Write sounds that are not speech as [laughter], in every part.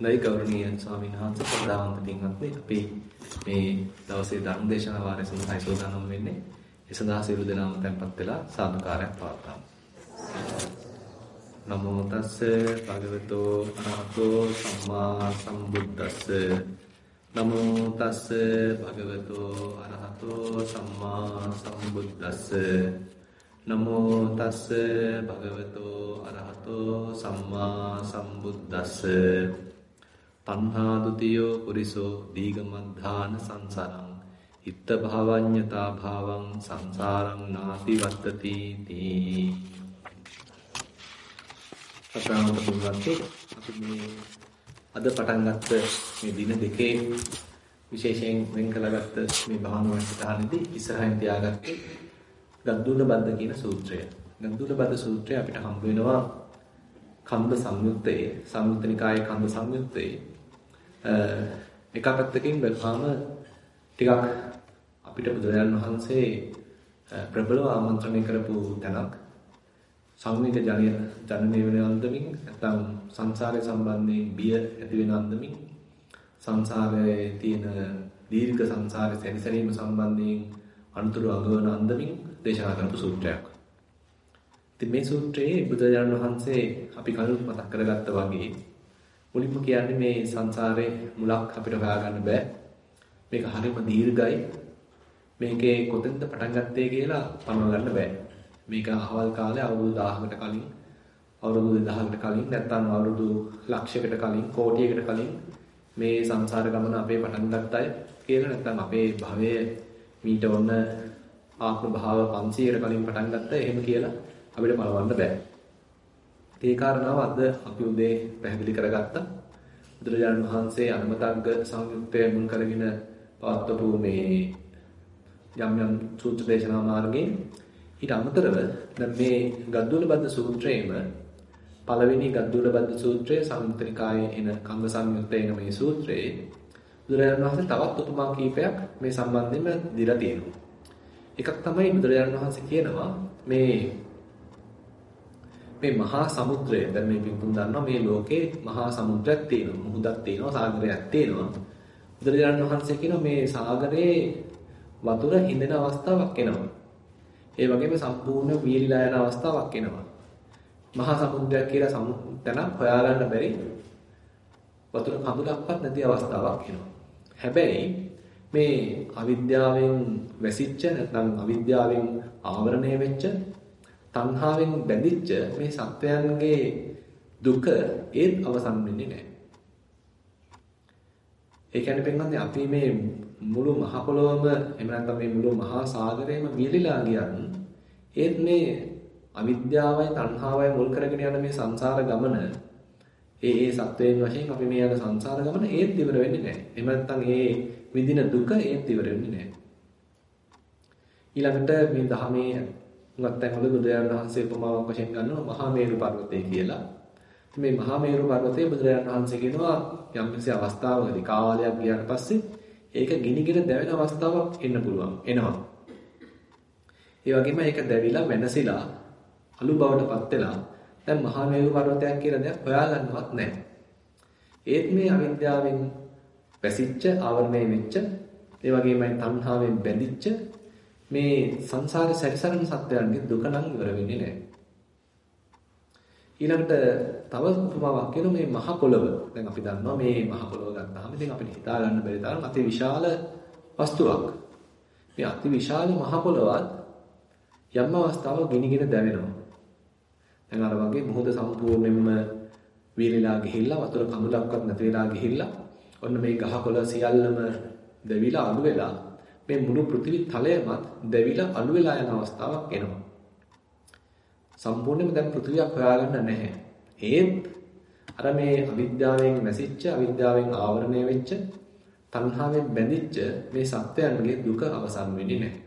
නයි ගෞරවනීය ස්වාමීන් වහන්සේ ප්‍රදාන්ත පින්වත්නි. අපි මේ දවසේ ධර්ම දේශනා වාරය සඳහා සෝදානම් වෙන්නේ. ඒ සඳහා සියලු දෙනාම tempත් වෙලා සාදුකාරයක් පවත්වමු. නමෝ තස්ස භගවතෝ අරහතෝ සම්මා සම්බුද්දස්ස. නමෝ තස්ස භගවතෝ අරහතෝ සම්මා සම්බුද්දස්ස. නමෝ තස්ස භගවතෝ අරහතෝ සම්මා සම්බුද්දස්ස. තණ්හා දුතියෝ පුරිසෝ දීගමද්ධාන සංසාරං. ඉත්ත භාවඤ්ඤතා භාවං සංසාරං නාති වත්තති තී. අපරාමත පුණ්‍යවන්තේ අපි මේ අද පටන් ගත්ත මේ දින දෙකේ විශේෂයෙන් වෙන් කළගත්ත මේ භාවනා වැඩසටහනේදී ඉස්සරහින් තියාගත්තේ ගද්දුල බද්ද කියන සූත්‍රය. ගද්දුල බද්ද සූත්‍රය අපිට හම්බ වෙනවා කන්ද සංයුත්තේ සංයුත්ත නිකායේ කන්ද සංයුත්තේ. එක පැත්තකින් බැලුවාම ටිකක් අපිට බුදුරජාණන් වහන්සේ ප්‍රබලව ආමන්ත්‍රණය කරපු තැනක් සංවිත ජනය ජනනය වෙන අන්දමින් නැත්නම් සංසාරය සම්බන්ධයෙන් බිය ඇති වෙන අන්දමින් සංසාරයේ තියෙන දීර්ඝ සංසාරේ සැරිසැරීම සම්බන්ධයෙන් අනුතුරු අගවන අන්දමින් දේශනා කරපු සූත්‍රයක්. ඉතින් මේ සූත්‍රයේ බුදුරජාණන් වහන්සේ අපි කලින් මතක් කරගත්තා වගේ මුලින්ම කියන්නේ මේ සංසාරේ මුලක් අපිට හොයාගන්න බෑ. මේක හරිම දීර්ඝයි. මේකේ කොතෙන්ද පටන් ගත්තේ කියලා පනව ගන්න බෑ. මේක අහවල් කාලේ අවුරුදු 1000කට කලින් අවුරුදු 2000කට කලින් නැත්නම් අවුරුදු ලක්ෂයකට කලින් කෝටියකට කලින් මේ සංසාර ගමන අපේ පටන් ගත්තයි කියලා නැත්නම් අපේ භවයේ මීට ඔන්න ආත්ම භාව 500කට කලින් පටන් ගත්තා එහෙම කියලා අපිට බලවන්න බෑ. ඒ කාරණාව අද අපි උදේ පැහැදිලි කරගත්තා. බුදුරජාණන් වහන්සේ අනුමතග්ග සංයුත්තය මුල් කරගෙන පවත්වපු මේ යම් යම් සූත්‍ර දේශනා මාර්ගයෙන් ඊට අමතරව දැන් මේ ගද්දුල බද්ද සූත්‍රයේම පළවෙනි ගද්දුල බද්ද සූත්‍රයේ සංයුත්තනිකායේ එන කංග සංයුත්තේන මේ සූත්‍රයේ බුදුරජාණන් වහන්සේ තවත් උපමා කීපයක් මේ සම්බන්ධයෙන්ම දීලා තියෙනවා. එකක් තමයි බුදුරජාණන් වහන්සේ කියනවා මේ මේ මහා සමුද්‍රය. දැන් මේ පිටුම් දන්නවා මේ ලෝකේ මහා සමුද්‍රයක් තියෙනවා. මුහුදක් තියෙනවා සාගරයක් තියෙනවා. බුදුරජාණන් වහන්සේ කියනවා මේ සාගරේ වතුර හිඳෙන අවස්ථාවක් එනවා. ඒ වගේම සම්පූර්ණ වීලිලා යන අවස්ථාවක් එනවා. මහා සමුද්‍රයක් කියලා සමුද්‍රයක් හොයාගන්න බැරි වතුර කඳුලක්වත් නැති අවස්ථාවක් එනවා. හැබැයි මේ අවිද්‍යාවෙන් වැසිච්ච නැත්නම් අවිද්‍යාවෙන් ආවරණය වෙච්ච තණ්හාවෙන් බැඳිච්ච මේ සත්වයන්ගේ දුක ඒත් අවසන් වෙන්නේ නැහැ. ඒ කියන්නේ පින්වත්නි අපි මේ මුළු මහ පොළොවම එහෙම නැත්නම් මේ මුළු මහා සාගරයම වියලිලා ගියත් ඒත් මේ අවිද්‍යාවයි තණ්හාවයි මුල් කරගෙන යන මේ සංසාර ගමන ඒ ඒ සත්වයන් වශයෙන් අපි මේ යන සංසාර ගමන ඒත් ඉවර වෙන්නේ නැහැ. එහෙම නැත්නම් ඒ විඳින දුක ඒත් ඉවර වෙන්නේ නැහැ. ඊළඟට මේ ධර්මයේ හුඟක් තැන්වල බුදුරජාණන් වහන්සේ උපමාවක් වශයෙන් ගන්නවා මහා මේරු පර්වතය කියලා. ඉතින් මේ මහා මේරු පර්වතය බුදුරජාණන් වහන්සේ කියනවා යම්කිසි අවස්ථාවකදී කාලයක් ගියාට පස්සේ ඒක ගිනිගෙන දැවෙන අවස්ථාවක් එන්න පුළුවන් එනවා. ඒ වගේම ඒක දැවිලා වෙනසිලා අලු බවට පත් වෙලා දැන් මහා මේරු පර්වතයක් කියලා දෙයක් හොයාගන්නවත් නැහැ. ඒත් මේ අවිද්‍යාවෙන් පැසිච්ච ආවරණය වෙච්ච ඒ වගේමයි තණ්හාවෙන් බැඳිච්ච මේ සංසාරේ සැරිසරන සත්‍යයන්ගේ දුක නම් ඉවර වෙන්නේ නැහැ. ඊළඟට තව උපමාවක් කියන මේ මහ පොළව. දැන් අපි දන්නවා මේ මහ පොළව ගත්තාම ඉතින් අපිට හිතා ගන්න බැරි තරම් අති විශාල වස්තුවක්. මේ අති විශාල මහ පොළවත් යම් අවස්ථාවක ගිනිගෙන දැවෙනවා. දැන් අර වගේ මොහොත සම්පූර්ණයෙන්ම වීලිලා ගිහිල්ලා වතුර කඳුලක්වත් නැති වෙලා ගිහිල්ලා ඔන්න මේ ගහකොළ සියල්ලම දෙවිලා අඩු වෙලා මේ මුළු පෘථිවි තලයමත් දැවිලා අළු වෙලා යන අවස්ථාවක් එනවා. සම්පූර්ණයෙන්ම දැන් පෘථිවියක් හොයාගන්න නැහැ. ඒත් අර මේ අවිද්‍යාවෙන් නැසිච්ච අවිද්‍යාවෙන් ආවරණය වෙච්ච තණ්හාවෙන් බැඳිච්ච මේ සත්‍යයන්ගේ දුක අවසන් වෙන්නේ නැහැ.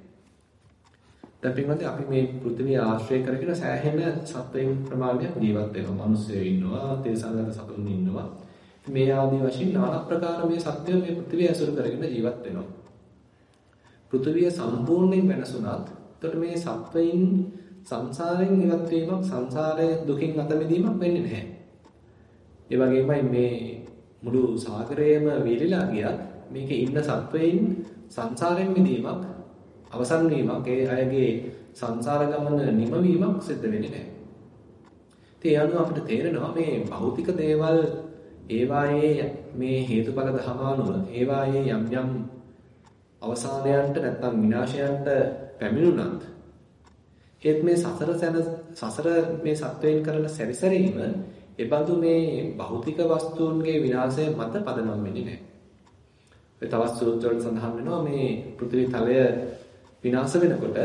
දැන් පින්වත්නි අපි මේ පෘථිවිය ආශ්‍රය කරගෙන සෑහෙන සත්වයන් ප්‍රමාණයක් ජීවත් වෙනවා. මිනිස්සු ඉන්නවා, තේසංගත සතුන් ඉන්නවා. මේ ආදී වශයෙන් নানা ප්‍රකාර මේ සත්‍යය මේ පෘථිවිය ඇසුරු කරගෙන ජීවත් වෙනවා. පෘථිවිය සම්පූර්ණයෙන් වෙනසුණත් එතකොට මේ සත්වයින් සංසාරයෙන් ඉවත් වීමක් සංසාරයේ දුකින් අත මිදීමක් වෙන්නේ නැහැ. ඒ වගේමයි මේ මුළු සාගරයේම විලිලා ගියත් මේකේ ඉන්න සත්වයින් සංසාරයෙන් මිදීමක් අවසන් වීමක් ඒ අයගේ සංසාර ගමන නිමවීමක් සිද්ධ වෙන්නේ නැහැ. ඒ අනුව අපිට තේරෙනවා මේ භෞතික දේවල් ඒවායේ මේ හේතුඵල ධමානුව ඒවායේ යම් යම් අවසානයන්ට නැත්නම් විනාශයන්ට පැමිණුණත් ඒත් මේ සසර සැන සසර මේ සත්වයන් කරන සැරිසරීම එබඳු මේ භෞතික වස්තුන්ගේ විනාශය මත පදනම් වෙන්නේ නැහැ. ඒ තවත් සූත්‍රවල සඳහන් වෙනවා මේ පෘථිවි තලය විනාශ වෙනකොට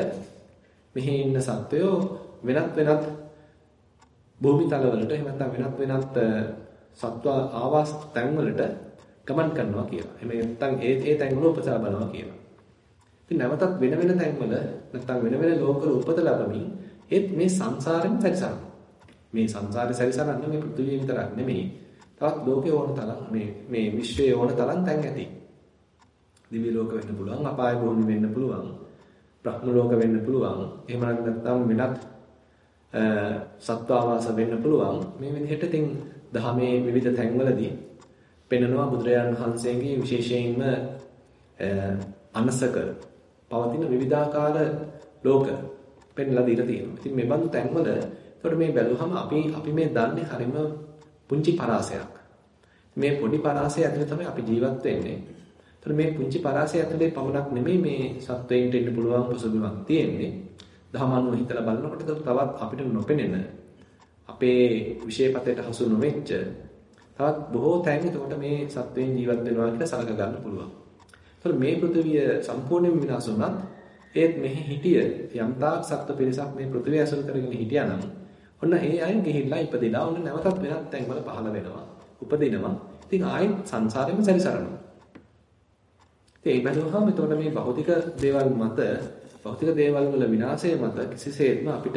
මෙහි ඉන්න සත්වයෝ වෙනත් වෙනත් භූමි තලවලට එහෙම නැත්නම් වෙනත් වෙනත් සත්ව ආවාස තැන්වලට ගමන් කරනවා කියලා. එහෙම නැත්නම් ඒ ඒ තැන්වල උපසාර බලනවා කියලා. ඉතින් නැවතත් වෙන වෙන තැන්වල නැත්නම් වෙන වෙන ලෝකවල උපත ලැබමින් ඒත් මේ සංසාරෙම සැරිසරනවා. මේ සංසාරේ සැරිසරන්නේ මේ පෘථිවිය විතරක් නෙමෙයි. තවත් ලෝකේ ඕන තරම් මේ මේ විශ්වයේ ඕන තරම් තැන් ඇති. දිව්‍ය ලෝක වෙන්න පුළුවන්, අපාය භූමි වෙන්න පුළුවන්, බ්‍රහ්ම ලෝක වෙන්න පුළුවන්. එහෙම නැත්නම් වෙනත් සත්වාවාස වෙන්න පුළුවන්. මේ විදිහට ඉතින් දහමේ විවිධ තැන්වලදී පෙන්වනවා බුදුරජාණන් වහන්සේගේ විශේෂයෙන්ම අනසක පවතින විවිධාකාර ලෝක පෙන්ලා දීලා තියෙනවා. ඉතින් මේ බඳු තැන්වල එතකොට මේ බැලුවහම අපි අපි මේ දන්නේ හරිම පුංචි පරාසයක්. මේ පොඩි පරාසය ඇතුලේ තමයි අපි ජීවත් වෙන්නේ. එතකොට මේ පුංචි පරාසය ඇතුලේ පමණක් නෙමෙයි මේ සත්වයින්ට ඉන්න පුළුවන් පසුබිමක් තියෙන්නේ. දහමනුව හිතලා බලනකොට තවත් අපිට නොපෙනෙන අපේ විශේෂපතේට හසු නොවෙච්ච තවත් බොහෝ තැන් එතකොට මේ සත්වයන් ජීවත් වෙනවා කියලා සලක ගන්න පුළුවන්. ඒතකොට මේ පෘථිවිය සම්පූර්ණයෙන් විනාශ වුණත් ඒත් මෙහි හිටිය යම්තාක් සත්ත්ව පිරිසක් මේ පෘථිවිය ඇසුරු කරගෙන හිටියා නම් ඔන්න ඒ අය ගිහිල්ලා ඉපදිලා ඔන්න නැවතත් වෙනත් තැන්වල පහළ වෙනවා. උපදිනවා. ඉතින් ආයෙත් සංසාරෙම සැරිසරනවා. ඉතින් ඒ බැලුවහම එතකොට මේ භෞතික දේවල් මත භෞතික දේවල් වල විනාශය මත කිසිසේත්ම අපිට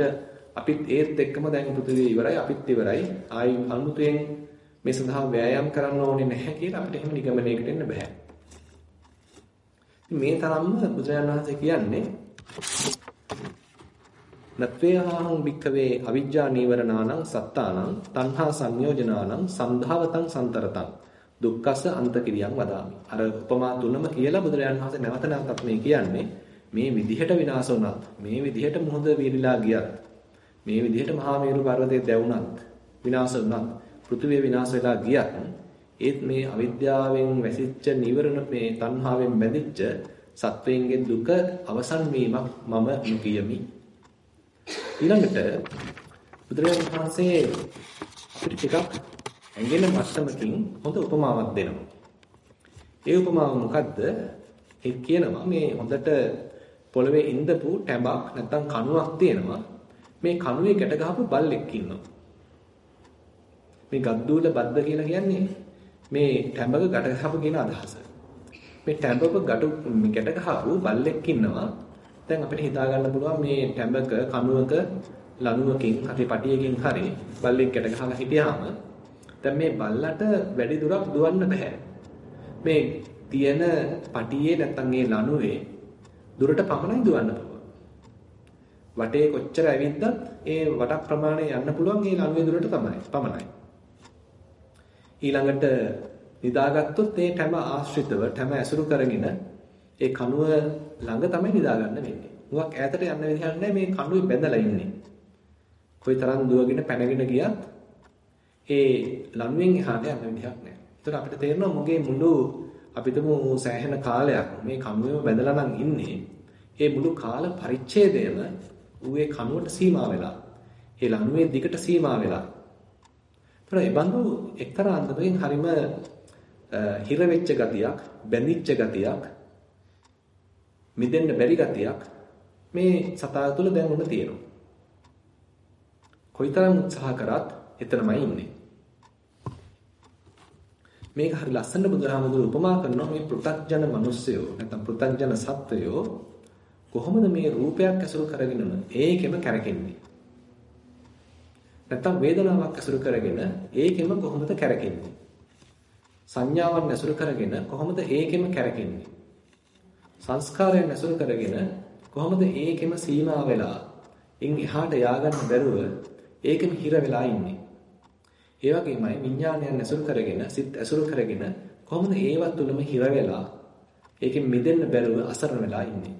අපිත් ඒත් එක්කම දැන් පෘථිවිය ඉවරයි අපිත් ඉවරයි ආයි අනුතුයෙන් මේ සඳහා වෑයම් කරන්න ඕනේ නැහැ කියලා අපිට එහෙම නිගමනයකට එන්න බෑ. මේ තරම්ම බුදුරජාණන් වහන්සේ කියන්නේ නත්වේහාහං භික්ඛවේ අවිජ්ජා නීවරණානං සත්තානං තණ්හා සංයෝජනානං සන්ධාවතං සන්තරතං දුක්ඛස අන්තකිරියං වදාමි. අර උපමා තුනම කියලා බුදුරජාණන් වහන්සේ නැවත නැවතත් මේ කියන්නේ මේ විදිහට විනාශ වුණත් මේ විදිහට මුහුද විරිලා ගියත් මේ විදිහට මහා මේරු පර්වතයේ දැවුණත් විනාශ වුණත් පෘථිවිය විනාශ වෙලා ගියත් ඒත් මේ අවිද්‍යාවෙන් වැසිච්ච නිවරණ මේ තණ්හාවෙන් බැඳිච්ච සත්වයන්ගේ දුක අවසන් වීමක් මම නොකියමි ඊළඟට බුදුරජාණන් වහන්සේ අපිට ටිකක් ඇඟෙන මට්ටමකින් හොඳ උපමාවක් දෙනවා. ඒ උපමාව මොකද්ද? ඒ කියනවා මේ හොඳට පොළවේ ඉඳපු ටැඹක් නැත්තම් කණුවක් තියෙනවා. මේ කණුවේ ගැට ගහපු බල්ලෙක් ඉන්නවා. මේ ගද්දූල බද්ද කියලා කියන්නේ මේ ටැඹක ගැට ගහපු කියන අදහස. මේ ටැඹක ගැට ගැට ගහපු බල්ලෙක් ඉන්නවා. දැන් අපිට හිතා ගන්න පුළුවන් මේ ටැඹක කණුවක ලණුවකින් හරි පටියකින් හරි බල්ලෙක් ගැට ගහලා හිටියාම දැන් මේ බල්ලට වැඩි දුරක් දුවන්න බෑ. මේ තියෙන පටියේ නැත්තම් මේ ලණුවේ දුරට පමණයි දුවන්න පුළුවන්. වටේ කොච්චර ඇවිද්දත් ඒ වට ප්‍රමාණය යන්න පුළුවන් ඒ ලණුවේ දුරට තමයි පමණයි. ඊළඟට නිදාගත්තොත් ඒ ටැම ආශ්‍රිතව ටැම ඇසුරු කරගෙන ඒ කණුව ළඟ තමයි නිදාගන්න වෙන්නේ. මුවක් ඈතට යන්න විදිහක් නැහැ මේ කණුවේ බැඳලා ඉන්නේ. කොයිතරම් දුවගෙන පැනගෙන ගියත් ඒ ලණුවෙන් එහාට යන්න විදිහක් නැහැ. ඒතර අපිට තේරෙනවා මුගේ මුළු අපිටම සෑහෙන කාලයක් මේ කණුවේම බැඳලා නම් ඉන්නේ. ඒ මුළු කාල පරිච්ඡේදයම ඌේ කණුවට සීමා වෙලා. ඒ ලණුවේ දිගට සීමා වෙලා. ඒතර ඒ බඳු එක්තරා අන්දමකින් හරීම හිර වෙච්ච ගතියක්, බැඳිච්ච ගතියක්, මිදෙන්න බැරි ගතියක් මේ සතා තුළ දැන් උන තියෙනවා. කොයිතරම් උත්සාහ කරත් එතරම්යි ඉන්නේ. මේක හරි ලස්සන බුදුරහමඳුර උපමා කරනවා මේ පෘථග්ජන මිනිස්සයෝ නැත්නම් පෘථග්ජන සත්වයෝ කොහොමද මේ රූපයක් ඇසුරු කරගෙන ඒකෙම කැරකෙන්නේ නැත්නම් වේදනාවක් ඇසුරු කරගෙන ඒකෙම කොහොමද කැරකෙන්නේ? සංඥාවන් ඇසුරු කරගෙන කොහොමද ඒකෙම කැරකෙන්නේ? සංස්කාරයන් ඇසුරු කරගෙන කොහොමද ඒකෙම සීමා වෙලා ඉන් එහාට ය아가න්න බැරුව ඒකෙම හිර වෙලා ඉන්නේ? ඒ වගේමයි විඥානයන් ඇසුරු කරගෙන සිත් ඇසුරු කරගෙන කොහොමද ඒවත් තුලම හිර වෙලා ඒකෙන් මිදෙන්න බැරුව අසරණ වෙලා ඉන්නේ.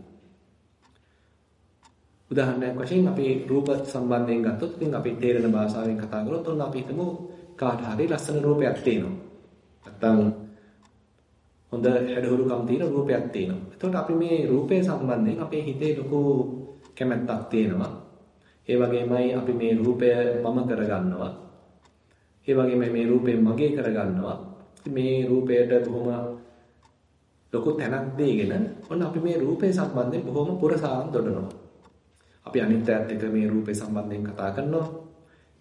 උදාහරණයක් වශයෙන් අපි රූප සම්බන්ධයෙන් ගත්තොත් ඉතින් අපි තේරෙන භාෂාවෙන් කතා කරොත් ඔන්න අපි හිතමු කාට හරි ලස්සන රූපයක් තියෙනවා. නැත්තම් හොඳ හැඩහුරුකම් තියෙන රූපයක් තියෙනවා. එතකොට අපි මේ රූපය සම්බන්ධයෙන් අපේ හිතේ ලොකු කැමැත්තක් තියෙනවා. ඒ වගේමයි අපි මේ රූපය මම කරගන්නවා. ඒ වගේම මේ රූපය මගේ කරගන්නවා. මේ රූපයට බොහොම ලොකු තැනක් දෙගෙන ඔන්න අපි මේ රූපය සම්බන්ධයෙන් බොහොම පුරසාන් දොඩනවා. අපි අනිත් අයත් එක්ක මේ රූපය සම්බන්ධයෙන් කතා කරනවා.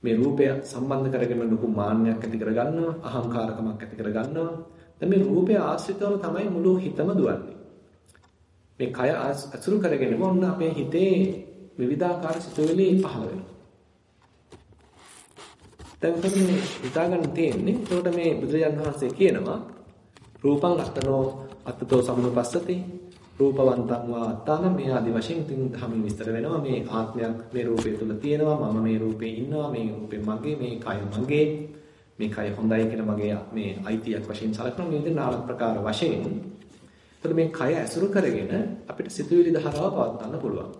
මේ රූපය සම්බන්ධ කරගෙන ලොකු මාන්නයක් ඇති කරගන්නවා, අහංකාරකමක් ඇති කරගන්නවා. දැන් මේ රූපය ආශ්‍රිතවම තමයි මුළු හිතම දුවන්නේ. මේ කය අසුරු කරගෙනම ඔන්න අපේ හිතේ විවිධාකාර සිතුවිලි පහළ වෙනවා. දැන් උතන මේ හිතා ගන්න තියෙන්නේ එතකොට මේ බුදුරජාන් වහන්සේ කියනවා රූපං අත්තනෝ අත්තතෝ සම්නුපස්සති රූපවන්තං වා අත්තාන මේ ආදි වශයෙන් තින් ධම්ම විස්තර වෙනවා. මේ ආත්මයක් මේ රූපය තුල තියෙනවා. මම මේ රූපේ ඉන්නවා. මේ රූපේ මගේ. මේ කය මගේ. මේ කය හොඳයි කියලා මගේ මේ අයිතියක් වශයෙන් සලකන මේ විදිහට නාන ප්‍රකාර වශයෙන් එතකොට මේ කය ඇසුරු කරගෙන අපිට සිතුවිලි ධාරාව පවත්වන්න පුළුවන්.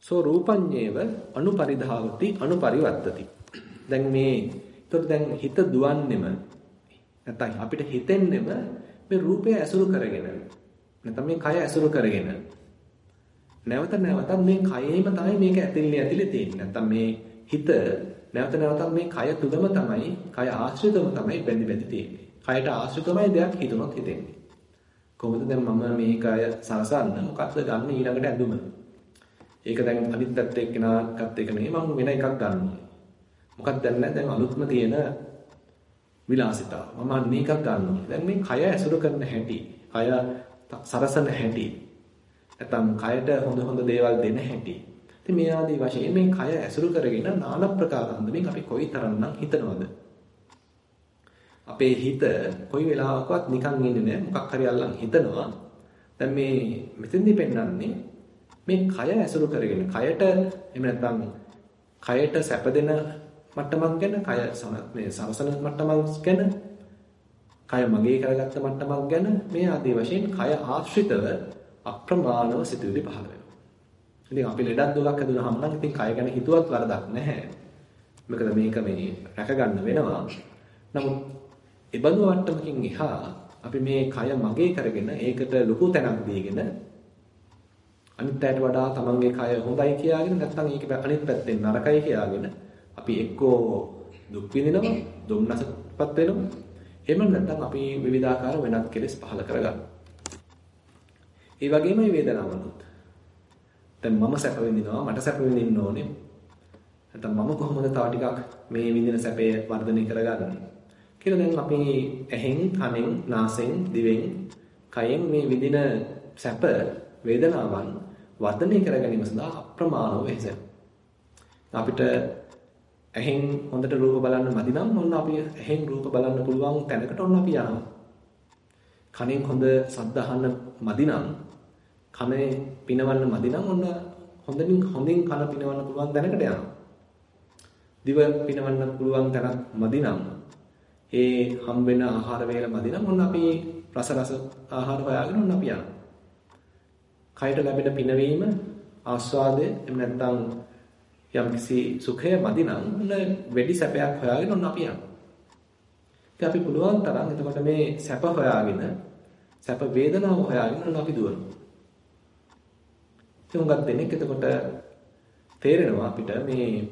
සෝ රූපඤ්ඤේව අනුපරිධාවති අනුපරිවර්තති. දැන් මේ එතකොට දැන් හිත දුවන්නෙම නැත්නම් අපිට හිතෙන්නෙම මේ රූපය ඇසුරු කරගෙන නැත්නම් මේ කය ඇසුරු කරගෙන නැවත නැවතත් මේ කයෙම තමයි මේක ඇතිල්ලේ ඇතිලේ තියෙන්නේ. නැත්නම් මේ හිත නැවත නැවතත් මේ කය තුලම තමයි කය ආශ්‍රිතව තමයි බැඳි බැඳි තියෙන්නේ. කයට ආශ්‍රිතමයි දෙයක් හිතුනොත් හිතෙන්නේ. කොහොමද දැන් මම මේ කය සරසන්න මොකක්ද ගන්න ඊළඟට ඇඳුම? ඒක දැන් අනිත් පැත්තේ එක්කෙනා ගත්ත එක නෙවෙයි මම වෙන එකක් ගන්නවා. මොකක්ද දැන් නැහැ දැන් අලුත්ම තියෙන විලාසිතාව. මම අන්න එකක් ගන්නවා. දැන් මේ කය ඇසුරු කරන හැටි, කය සරසන හැටි. නැත්නම් කයට හොඳ හොඳ දේවල් දෙන හැටි. ඉතින් මේ ආදී වශයෙන් මේ කය ඇසුරු කරගෙන নানা ප්‍රකාර අන්දමින් අපි කොයිතරම්නම් හිතනවද? අපේ හිත කොයි වෙලාවකවත් නිකන් ඉන්නේ නැහැ. මොකක් හරි අල්ලන් හිතනවා. දැන් මේ මෙතෙන්දි පෙන්වන්නේ මේ කය ඇසුරු කරගෙන කයට එහෙම නැත්නම් කයට සැප දෙන මට්ටමක් ගැන කය මේ සමසන මට්ටමක් ගැන කය මගේ කරගත්ත මට්ටමක් ගැන මේ ආදී වශයෙන් කය ආශ්‍රිතව අප්‍රමාණව සිතුවිලි පහළ වෙනවා. ඉතින් අපි ලෙඩක් දුකක් හැදුනහම නම් ඉතින් කය ගැන හිතුවත් වරදක් නැහැ. මොකද මේක මේ රැක ගන්න වෙනවා. නමුත් ඒ බඳු මට්ටමකින් එහා අපි මේ කය මගේ කරගෙන ඒකට ලොකු තැනක් දීගෙන අනිත් අයට වඩා තමන්ගේ කය හොඳයි කියාගෙන නැත්නම් ඒක අනිත් පැත්තෙන් නරකයි කියාගෙන අපි එක්කෝ දුක් විඳිනවා දුම්නසපත් වෙනවා. එහෙම නැත්නම් අපි විවිධාකාර වෙනත් කෙලෙස් පහල කරගන්නවා ඒ වගේමයි වේදනාවනුත්. දැන් මම සැප විඳිනවා මට සැප විඳින්න ඕනේ. නැත්නම් මම කොහොමද තව ටිකක් මේ විඳින සැපය වර්ධනය කරගන්නේ? කියලා දැන් අපි ඇහෙන් කනෙන් නාසෙන් දිවෙන් කයෙන් මේ විඳින සැප වේදනාවන් වර්ධනය කර ගැනීම සඳහා අප්‍රමාණව වෙහෙසෙන. අපිට ඇහෙන් හොඳට රූප බලන්න මදි නම් ඔන්න අපි ඇහෙන් රූප බලන්න පුළුවන් තැනකට ඔන්න අපි යනවා. කනෙන් හොඳ ශබ්ද අහන්න මදි නම් කනේ පිනවන්න මදි නම් ඔන්න හොඳින් හොඳින් කන පිනවන්න පුළුවන් තැනකට යනවා. දිව පිනවන්න පුළුවන් තැනක් මදි නම් ඒ හම්බෙන ආහාර වේල මදි නම් ඔන්න අපි රස රස ආහාර හොයාගෙන ඔන්න අපි යනවා. කයට ලැබෙන පිනවීම ආස්වාදය එහෙම නැත්නම් යම්කිසි සුඛය මදි නම් ඔන්න වැඩි සැපයක් හොයාගෙන ඔන්න අපි යනවා. ඉතින් අපි පුළුවන් තරම් එතකොට මේ සැප හොයාගෙන සැප වේදනාව හොයාගෙන ඔන්න අපි දුවනවා. ඉතින් උඟක් දෙනෙක් එතකොට තේරෙනවා අපිට මේ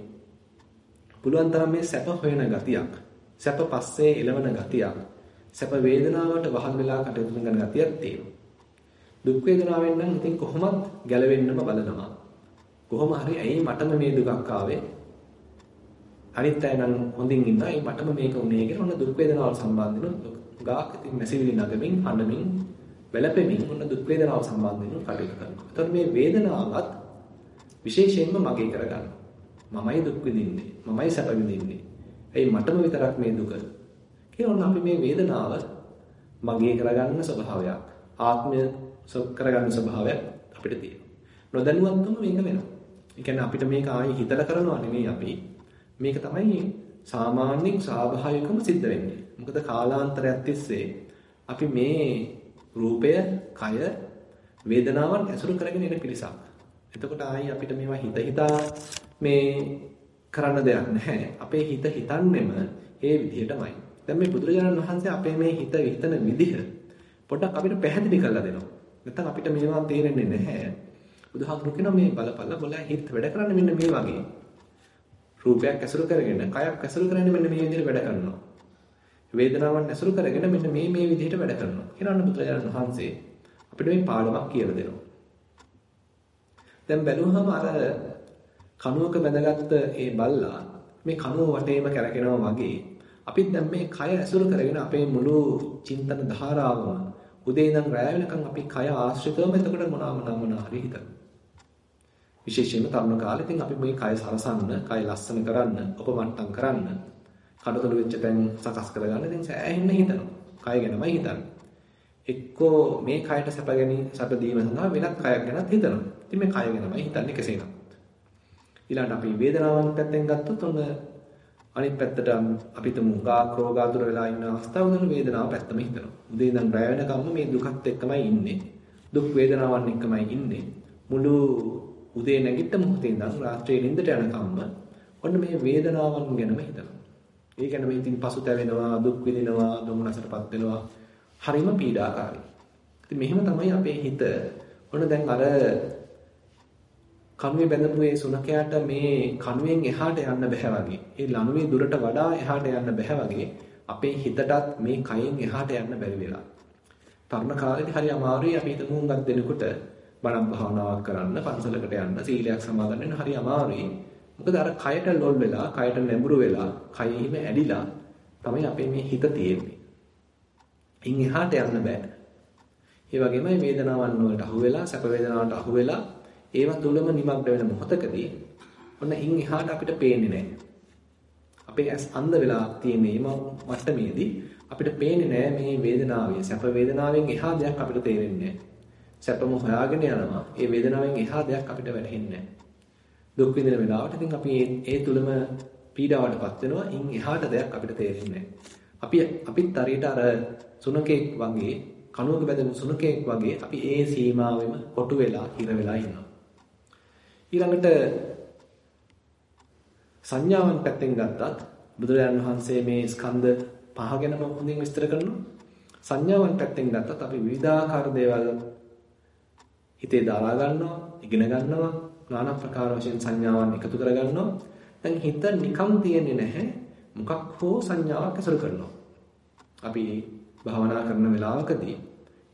පුළුවන් තරම් මේ සැප හොයන ගතියක් සැප පස්සේ එළවන ගතියක් සැප වේදනාවට වහල් වෙලා කටයුතු කරන ගතියක් තියෙනවා. දුක් වේදනාවෙන් නම් ඉතින් කොහොමත් ගැලවෙන්නම බලනවා. කොහොම හරි ඇයි මටම මේ දුකක් ආවේ? අනිත් අය නම් හොඳින් ඉන්නා. ඒ මටම මේක උනේ කියලා ඔන්න දුක් වේදනාවල් සම්බන්ධව ගාක් ඉතින් මැසිවිලි නගමින් හඬමින් වැළපෙමින් ඔන්න දුක් වේදනාව සම්බන්ධව කටයුතු කරනවා. එතකොට මේ වේදනාවත් විශේෂයෙන්ම මගේ කරගන්න. මමයි දුක් විඳින්නේ. මමයි සැප විඳින්නේ. එයි මටම විතරක් මේ දුක. කියලා අපි මේ වේදනාව මගේ කරගන්න ස්වභාවයක්. ආත්මය කරගන්න ස්වභාවයක් අපිට තියෙනවා. නොදැනුවත්වම මේක වෙනවා. ඒ කියන්නේ අපිට මේක ආයේ හිතලා කරනවා නෙමෙයි අපි. මේක තමයි සාමාන්‍යයෙන් ස්වාභාවිකවම සිද්ධ වෙන්නේ. මොකද කාලාන්තරයක් තිස්සේ අපි මේ රූපය, කය, වේදනාවන් ඇසුරු කරගෙන ඉන්න පිරිසක්. එතකොට ආයි අපිට මේවා හිත හිතා මේ කරන්න දෙයක් නැහැ. අපේ හිත හිතන්නෙම ඒ විදිහටමයි. දැන් මේ බුදුරජාණන් වහන්සේ අපේ මේ හිත හිතන විදිහ පොඩ්ඩක් අපිට පැහැදිලි කරලා දෙනවා. නැත්නම් අපිට මේවා තේරෙන්නේ නැහැ. බුදුහාමුදුරු කියනවා මේ බලපල්ල බොලා හිත වැඩ කරන්නේ මෙන්න මේ වගේ. රූපයක් ඇසුරු කරගෙන, කයක් ඇසුරු කරගෙන මෙන්න මේ විදිහට වැඩ කරනවා. වේදනාවන් ඇසුරු කරගෙන මෙන්න මේ මේ විදිහට වැඩ කරනවා. කියනවා බුදුරජාණන් වහන්සේ අපිට මේ පාඩමක් කියලා දෙනවා. දැන් බැලුවහම අර කණුවක බැඳගත්ත ඒ බල්ලා මේ කණුව වටේම කැරකෙනවා වගේ අපිත් දැන් මේ කය ඇසුරු කරගෙන අපේ මුළු චින්තන ධාරාවම උදේ ඉඳන් රැය වෙනකන් අපි කය ආශ්‍රිතවම එතකොට මොනවා මොනවා මොනවා හරි හිතනවා. විශේෂයෙන්ම තරුණ කාලේ ඉතින් අපි මේ කය සරසන්න, කය ලස්සන කරන්න, උපමට්ටම් කරන්න, කඩතොළු වෙච්ච තැන් සකස් කරගන්න ඉතින් සෑහෙන්න හිතනවා. කය ගැනමයි හිතන්නේ. එක්කෝ මේ කයට සැප ගැනීම සැප දීම සඳහා වෙනත් කයක් ගැනත් හිතනවා. ඉතින් මේ කය ගැනමයි හිතන්නේ කෙසේනම්. ඊළඟට අපි වේදනාවන් පැත්තෙන් ගත්තොත් ඔන්න අනිත් පැත්තට අපි තුමු ගාක් රෝගාතුර වෙලා ඉන්න අවස්ථාවවල වේදනාව පැත්තම හිතනවා. උදේ ඉඳන් රැ වෙනකම්ම මේ දුකත් එක්කමයි ඉන්නේ. දුක් වේදනාවන් එක්කමයි ඉන්නේ. මුළු උදේ නැගිට මොහොතේ ඉඳන් රාත්‍රියේ නිින්දට යනකම්ම ඔන්න මේ වේදනාවන් ගැනම හිතනවා. ඒ ගැනම ඉතින් පසුතැවෙනවා, දුක් විඳිනවා, දුම්නසටපත් වෙනවා. හරිම පීඩාකාරී. ඉතින් මෙහෙම තමයි අපේ හිත ඔන්න දැන් අර කණුවේ බැඳපු ඒ සුනකයාට මේ කණුවෙන් එහාට යන්න බෑ වගේ. ඒ ලණුවේ දුරට වඩා එහාට යන්න බෑ වගේ අපේ හිතටත් මේ කයෙන් එහාට යන්න බැරි වෙලා. තරුණ කාලේදී හරි අමාරුයි අපි හිතමු හුඟක් දෙනකොට බණ භාවනාවක් කරන්න, පන්සලකට යන්න, සීලයක් සමාදන් වෙන්න හරි අමාරුයි. මොකද අර කයට ලොල් වෙලා, කයට නැඹුරු වෙලා, කයෙහිම ඇලිලා තමයි අපේ මේ හිත තියෙන්නේ. ඉන් එහාට යන්න බෑ. ඒ වගේමයි වේදනාවන් වලට අහු වෙලා, සැප වේදනාවට අහු වෙලා ඒවා තුලම නිමග්න වෙන මොහොතකදී ඔන්න හින් එහාට අපිට පේන්නේ නැහැ. අපේ ඇස් අන්ධ වෙලා තියෙන මේ මට්ටමේදී අපිට පේන්නේ නැහැ මේ වේදනාවේ සැප වේදනාවෙන් එහා දෙයක් අපිට තේරෙන්නේ නැහැ. සැපම හොයාගෙන යනවා. ඒ වේදනාවෙන් එහා දෙයක් අපිට වැටහෙන්නේ නැහැ. දුක් විඳින වෙලාවට ඉතින් අපි ඒ තුලම පීඩාවටපත් වෙනවා. ඉන් එහාට දෙයක් අපිට තේරෙන්නේ අපි අපිත් හරියට අර සුනකෙක් වගේ කණුවක බැඳෙන සුනකෙක් වගේ අපි ඒ සීමාවෙම කොටු වෙලා හිර වෙලා ඉන්නවා. ඊළඟට සංඥාවන් පැත්තෙන් ගත්තත් බුදුරජාණන් වහන්සේ මේ ස්කන්ධ පහ ගැනම හොඳින් විස්තර කරනවා. සංඥාවන් පැත්තෙන් ගත්තත් අපි විවිධාකාර දේවල් හිතේ දාලා ගන්නවා, ඉගෙන ගන්නවා, নানা ප්‍රකාර වශයෙන් සංඥාවන් එකතු කර ගන්නවා. දැන් හිත නිකම් තියෙන්නේ නැහැ. මොකක් හෝ සංඥාවක් ඇසුරු කරනවා. අපි භාවනා කරන වෙලාවකදී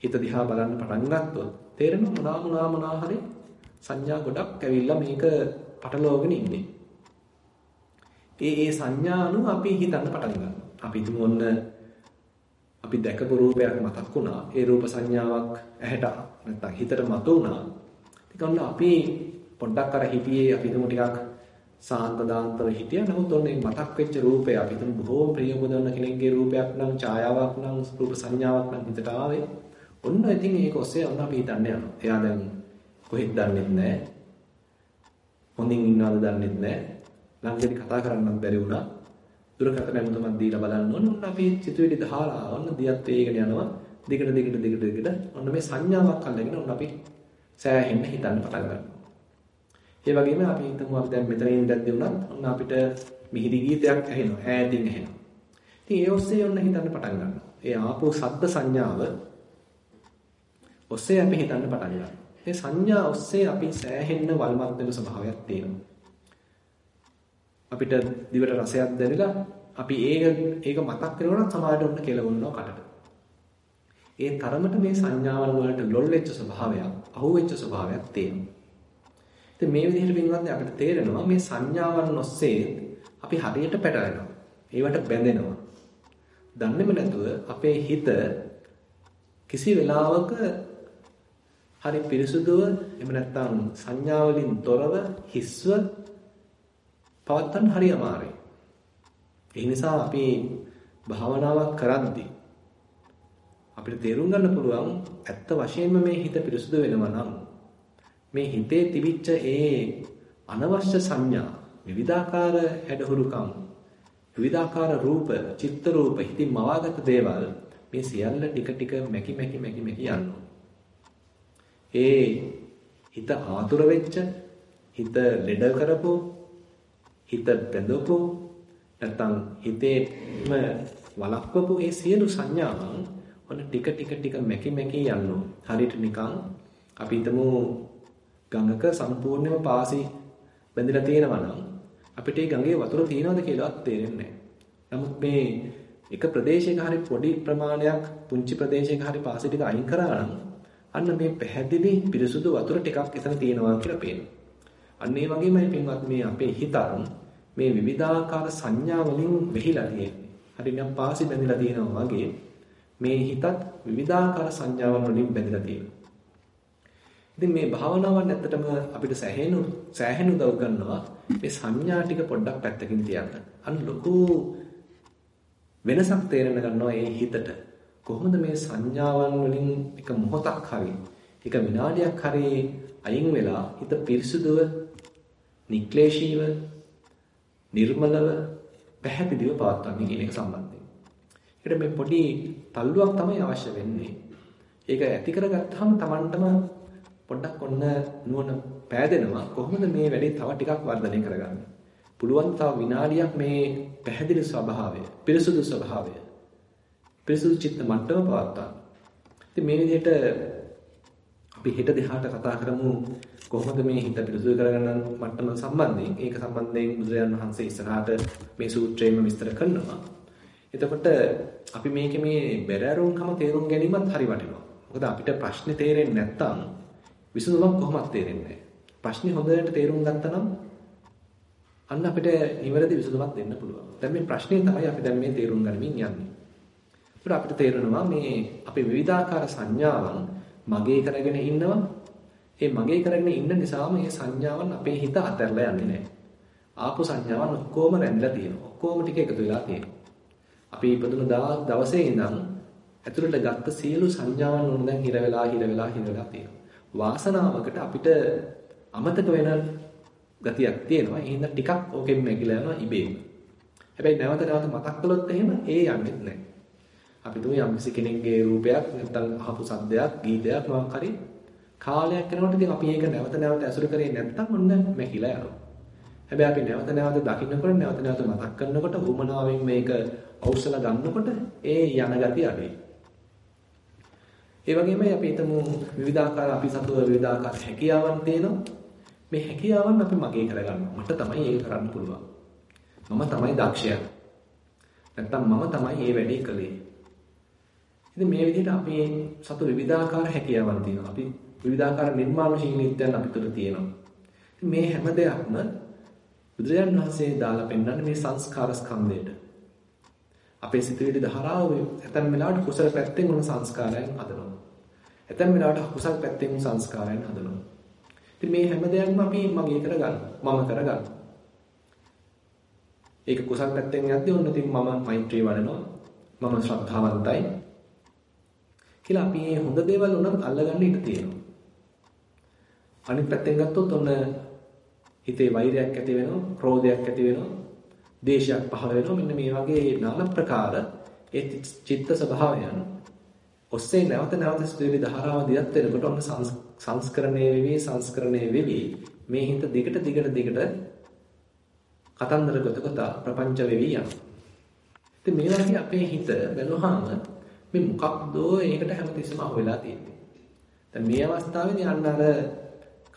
හිත දිහා බලන්න පටන් ගත්තොත් තේරෙන මොනවා මොනවා මොනවා හරි සංඥා ගොඩක් ඇවිල්ලා මේක පටලවාගෙන ඉන්නේ. ඒ ඒ සංඥා අනුව අපි හිතන්න පටන් ගන්නවා. අපි හිතමු ඔන්න අපි දැකපු රූපයක් මතක් වුණා. ඒ රූප සංඥාවක් ඇහැට නැත්තම් හිතට මතුවුණා. ඒක ඔන්න අපි පොඩ්ඩක් අර හිතියේ අපි හිතමු ටිකක් සාන්ත දාන්තව හිටියා. නමුත් ඔන්න මතක් වෙච්ච රූපය අපි හිතමු බොහෝම ප්‍රිය උපදවන කෙනෙක්ගේ රූපයක් නම් ඡායාවක් නම් රූප සංඥාවක් නම් හිතට ආවේ. ඔන්න ඉතින් ඒක ඔස්සේ ඔන්න අපි හිතන්නේ යනවා. එයා දැන් කොහෙද දන්නෙත් නැහැ. හොඳින් ඉන්නවද දන්නෙත් නැහැ. ළඟදී කතා කරන්නත් බැරි වුණා. දුරකථන ඇමතුමක් දීලා බලන්න ඕන. ඔන්න අපි සිතුවිලි දහලා ඔන්න දියත් වේගෙන යනවා. දිගට දිගට දිගට දිගට ඔන්න මේ සංඥාවක් අල්ලගෙන ඔන්න අපි සෑහෙන්න හිතන්න පටන් ගන්නවා. ඒ වගේම අපි හිතමු අපි දැන් මෙතන ඉඳද්දී උනත් ඔන්න අපිට මිහිරි ගීතයක් ඇහෙනවා. ඈතින් ඇහෙනවා. ඉතින් ඒ ඔස්සේ ඔන්න හිතන්න පටන් ගන්නවා. ඒ ආපෝ සද්ද සංඥාව ඔස්සේ අපි හිතන්න පටන් ගන්නවා. ඒ සංඥා ඔස්සේ අපි සෑහෙන්න වල්මත් වෙන ස්වභාවයක් තියෙනවා. අපිට දිවට රසයක් දැනෙලා අපි ඒක ඒක මතක් කරනකොට සමාජයට උන්න කෙලවුණා කටට. ඒ තරමට මේ සංඥාවල් වලට ලොල් වෙච්ච ස්වභාවයක්, අහු වෙච්ච ස්වභාවයක් තියෙනවා. ඉතින් මේ විදිහට පින්වත්නි අපිට තේරෙනවා මේ සංඥාවන් ඔස්සේ අපි හරියට පැටලෙනවා. ඒවට බැඳෙනවා. දන්නේම නැතුව අපේ හිත කිසි වෙලාවක හරි පිරිසුදුව එහෙම නැත්නම් සංඥා වලින් තොරව හිස්ව පවත්තන්න හරි අමාරුයි. ඒ නිසා අපි භාවනාවක් කරද්දී අපිට තේරුම් ගන්න පුළුවන් ඇත්ත වශයෙන්ම මේ හිත පිරිසුදු වෙනවා නම් මේ හිතේ තිබිච්ච ඒ අනවශ්‍ය සංඥා විවිධාකාර හැඩහුරුකම් විවිධාකාර රූප, චිත්ත රූප, හිතින් මවාගත් දේවල් මේ සියල්ල ටික ටික මැකි මැකි මැකි මැකි යනවා. ඒ හිත ආතුර වෙච්ච, හිත ලෙඩ කරපෝ, හිත බැඳපෝ, නැත්තම් හිතේම වලක්වපු ඒ සියලු සංඥාවන් ඔන්න ටික ටික ටික මැකි මැකි යනවා. හරියට නිකන් අපි හිතමු ගඟක සම්පූර්ණයෙන්ම පාසි බැඳිලා තියෙනවා නම් අපිට මේ ගඟේ වතුර තියෙනවද කියලාවත් තේරෙන්නේ නමුත් මේ එක ප්‍රදේශයක හරි පොඩි ප්‍රමාණයක් පුංචි ප්‍රදේශයක හරි පාසි ටික අයින් කරා නම් අන්න මේ පැහැදිලි පිරිසුදු වතුර ටිකක් එතන තියෙනවා කියලා පේනවා. අන්න ඒ වගේමයි පින්වත් මේ අපේ හිතත් මේ විවිධාකාර සංඥා වලින් වෙහිලා තියෙන්නේ. හරි නිකන් පාසි බැඳිලා තියෙනවා වගේ මේ හිතත් විවිධාකාර සංඥාවන් වලින් බැඳිලා තියෙනවා. ඉතින් මේ භාවනාවන් ඇත්තටම අපිට සැහැණු සෑහෙන උදව් කරනවා මේ සංඥා ටික පොඩ්ඩක් පැත්තකින් තියන්න. අන්න ලොකු වෙනසක් තේරෙන්න ගන්නවා මේ හිතට. කොහොමද මේ සංඥාවන් වලින් එක මොහොතක් හරි එක විනාඩියක් හරි අයින් වෙලා හිත පිරිසුදුව නික්ලේශීව නිර්මලව පැහැදිලිව පවත්වන්නේ කියන එක සම්බන්ධයෙන්. ඒකට මේ පොඩි තල්ලුවක් තමයි අවශ්‍ය වෙන්නේ. ඒක ඇති කරගත්තාම Tamanටම පොඩ්ඩක් ඔන්න නුවණ පෑදෙනවා කොහොමද මේ වැඩේ තව ටිකක් වර්ධනය කරගන්නේ පුළුවන් තව විනාඩියක් මේ පැහැදිලි ස්වභාවය පිරිසුදු ස්වභාවය පිරිසුදු චිත්ත මට්ටම පවත්වා ඉතින් මේ විදිහට අපි හෙට දෙහාට කතා කරමු කොහොමද මේ හිත පිරිසුදු කරගන්න මට්ටම සම්බන්ධයෙන් ඒක සම්බන්ධයෙන් බුදුරජාණන් වහන්සේ ඉස්සරහට මේ සූත්‍රයෙන්ම විස්තර කරනවා එතකොට අපි මේකේ මේ බැරෑරුම්කම තේරුම් ගැනීමත් හරි වටිනවා මොකද අපිට ප්‍රශ්නේ තේරෙන්නේ නැත්නම් විසඳුමක් කොහොමද තේරෙන්නේ ප්‍රශ්නේ හොඳට තේරුම් ගත්තා නම් අන්න අපිට නිවැරදි විසඳුමක් දෙන්න පුළුවන්. දැන් මේ ප්‍රශ්නේ තමයි අපි දැන් මේ තේරුම් ගනිමින් යන්නේ. ඒකට අපිට තේරෙනවා මේ අපේ විවිධාකාර සංඥාවන් මගේ කරගෙන ඉන්නවා. ඒ මගේ කරගෙන ඉන්න නිසාම මේ සංඥාවන් අපේ හිත අතහැරලා යන්නේ නැහැ. ආපු සංඥාවන් ඔක්කොම රැඳිලා තියෙනවා. ඔක්කොම ටික එකතු වෙලා තියෙනවා. අපි ඉපදුන දවසේ ඉඳන් ඇතුළට ගත්ත සියලු සංඥාවන් උන් දැන් හිර වෙලා හිර වෙලා හිර වෙලා තියෙනවා. වාසනාවකට අපිට අමතක වෙන ගතියක් තියෙනවා. ඒ හින්දා ටිකක් ඕකෙන් නැగిලා යනවා ඉබේම. හැබැයි නැවත නැවත මතක් කළොත් එහෙම ඒ යන්නේ නැහැ. අපි තුමු යම්කිසි කෙනෙක්ගේ රූපයක් නැත්නම් අහපු සද්දයක්, ගීතයක් මොකක් හරි කාලයක් යනකොට ඉතින් අපි ඒක නැවත නැවත ඇසුරු කරේ නැත්නම් ඔන්න මැකිලා යනවා. හැබැයි අපි නැවත නැවත දකින්නකොට නැවත නැවත මතක් කරනකොට උමනාවෙන් මේක අවශ්‍යලා ගන්නකොට ඒ යන ගතිය අඩුයි. ඒ වගේමයි අපි හිතමු විවිධාකාර අපි සතුව විවිධාකාර හැකියාවන් තියෙනවා. මේ හැකියාවන් අපි මගේ කරගන්නවා. මට තමයි ඒක කරන්න පුළුවන්. මම තමයි දක්ෂයා. නැත්තම් මම තමයි මේ වැඩේ කළේ. ඉතින් මේ විදිහට අපි සතු විවිධාකාර හැකියාවන් තියෙනවා. අපි විවිධාකාර නිර්මාණශීලීත්වයන් අපි තුළ තියෙනවා. මේ හැම දෙයක්ම බුදුරජාණන් වහන්සේ දාලා පෙන්නන්නේ මේ සංස්කාර ස්කන්ධයට. අපේ සිතුවිලි ධාරාව ඇතැම් වෙලාවට කුසල පැත්තෙන් උන සංස්කාරයන් හදනවා. ඇතැම් වෙලාවට අකුසල් පැත්තෙන් සංස්කාරයන් හදනවා. ඉතින් මේ හැම දෙයක්ම අපි මගේ කරගන්න. මම කරගන්න. ඒක කුසල් පැත්තෙන් යද්දී ඔන්න ඉතින් මම මෛත්‍රී වඩනවා. මම ශ්‍රද්ධාවන්තයි. කියලා අපි මේ හොඳ දේවල් උනත් අල්ලගන්න ඉඩ තියෙනවා. අනිත් පැත්තෙන් ගත්තොත් ඔන්න හිතේ වෛරයක් ඇති වෙනවා, ක්‍රෝධයක් ඇති වෙනවා, දේශයක් පහළ වෙනවා. මෙන්න මේ වගේ নানা ප්‍රකාර ඒ චිත්ත ස්වභාවයන් ඔස්සේ නැවත නැවත සිදුවෙවි ධාරාව දියත් වෙනකොට ඔන්න සංස්කරණය වෙවි සංස්කරණය වෙවි මේ හිත දිගට දිගට දිගට කතන්දර ගත කතා ප්‍රපංච වෙවි යනවා. ඉතින් මේ වගේ අපේ හිත බැලුවාම මේ මොකක්දෝ ඒකට හැමතිස්සෙම අහු වෙලා තියෙන්නේ. දැන් මේ අවස්ථාවේදී අන්න අර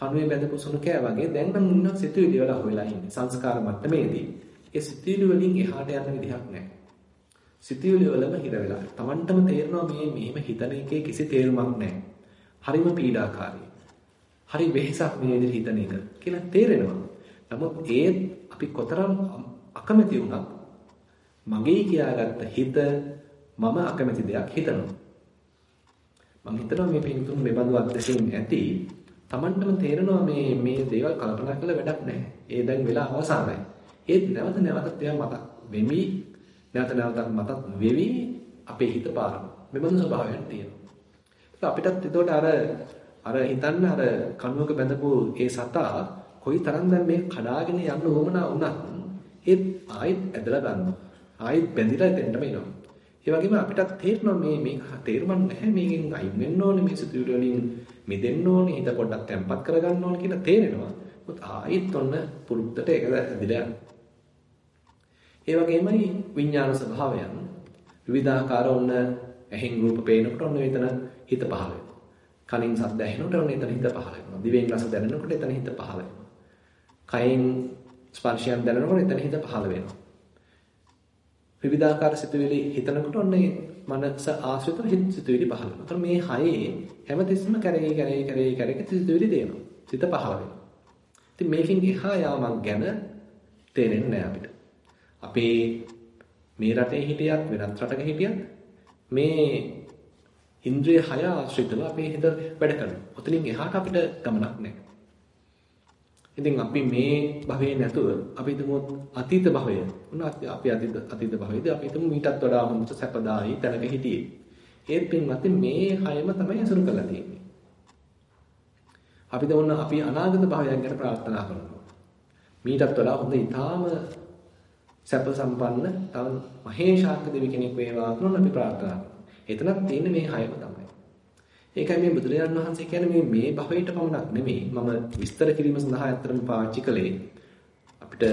කණුවේ බැඳපු සුණකෑ වගේ දැන් නම් මුන්න සිතුවිලි වල අහු වෙලා ඉන්නේ. සංස්කාර මට්ටමේදී ඒ සිතුවිලි වලින් එහාට යන්න විදිහක් නැහැ. සිතුවිලි වලම හිර වෙලා. Tamanටම තේරෙනවා මේ මෙහෙම හිතන එකේ කිසි තේරුමක් නැහැ. හරිම පීඩාකාරී. හරි වෙහෙසක් මේ විදිහට හිතන එක කියලා තේරෙනවා. නමුත් ඒ අපි කොතරම් අකමැති වුණත් මගේ කියාගත්ත හිත මම අකමැති දෙයක් හිතනවා. මම හිතනවා මේ පින්තුන් මෙබඳු අත්දැකීම් ඇති Tamanටම තේරෙනවා මේ මේ දේවල් කල්පනා කරලා වැඩක් නැහැ. ඒ දැන් වෙලා අවසానයි. ඒත් නැවත නැවතත් ඒවා මතක් වෙමි නැවත නැවතත් මතක් වෙවි අපේ හිත පාරන. මෙබඳු ස්වභාවයක් තියෙනවා. අපිටත් එතකොට අර අර හිතන්න අර කණුවක බැඳපු ඒ සතා කොයි තරම් දැන් මේ කඩාගෙන යන්න උවමනා වුණත් ඒත් ආයෙත් ඇදලා ගන්නවා. ආයෙත් බැඳිලා දෙන්නම එනවා. ඒ වගේම අපිටත් තේරෙනවා මේ මේක තේරුම් නැහැ මේකෙන් අයින් වෙන්න ඕනේ මේ සිතුවිලි වලින් මිදෙන්න ඕනේ හිත පොඩ්ඩක් තැම්පත් කරගන්න ඕනේ කියලා තේරෙනවා. මොකද ආයෙත් ඔන්න පුරුද්දට ඒක ඇදිලා යනවා. ඒ වගේමයි විඥාන ස්වභාවයන් විවිධාකාර ඔන්න ඇහෙන් රූප පේනකොට ඔන්න එතන හිත පහළ වෙනවා. කනින් ශබ්ද ඇහෙනකොට ඔන්න එතන හිත පහළ වෙනවා. දිවෙන් රස දැනෙනකොට එතන හිත පහළ වෙනවා. කයෙන් ස්පර්ශයන් දැනෙනකොට එතන හිත පහළ වෙනවා. විවිධාකාර සිතුවිලි හිතනකොට ඔන්න මනස ආශ්‍රිතව හිත සිතුවිලි පහළ වෙනවා. ඒතර මේ හයේ හැමතිස්සෙම කැරේ කැරේ කැරේ කැරේ සිතුවිලි දෙනවා. සිත පහළ වෙනවා. ඉතින් මේකෙන් එහා යාමක් ගැන තේරෙන්නේ නැහැ අපිට. අපේ මේ රටේ හිටියත් වෙනත් රටක හිටියත් මේ ඉන්ද්‍රිය හය ආශ්‍රිතව අපේ හිත වැඩ කරනවා. ඔතනින් එහාට අපිට ගමනක් නැහැ. ඉතින් අපි මේ භවයේ නැතුව අපි හිතමු අතීත භවය. උන අපි අතීත අතීත භවයේදී අපි හිතමු මීටත් වඩා හොඳ සැපදායි තැනක හිටියේ. ඒත් පින්වත් මේ හයම තමයි අසුරු කරලා තියෙන්නේ. අපි දවන්න අපි අනාගත භවයක් ගැන ප්‍රාර්ථනා කරනවා. මීටත් වඩා හොඳ ඊටාම සැප සම්පන්න තව මහේශාක්‍ය දෙවි කෙනෙක් වේවා කියලා අපි ප්‍රාර්ථනා කරනවා. එතනක් තියෙන්නේ මේ හයම තමයි. ඒකයි මේ බුදුරජාණන් වහන්සේ කියන්නේ මේ මේ භවයට පමණක් නෙමෙයි මම විස්තර කිරීම සඳහා ඇත්තටම පාවිච්චි කළේ අපිට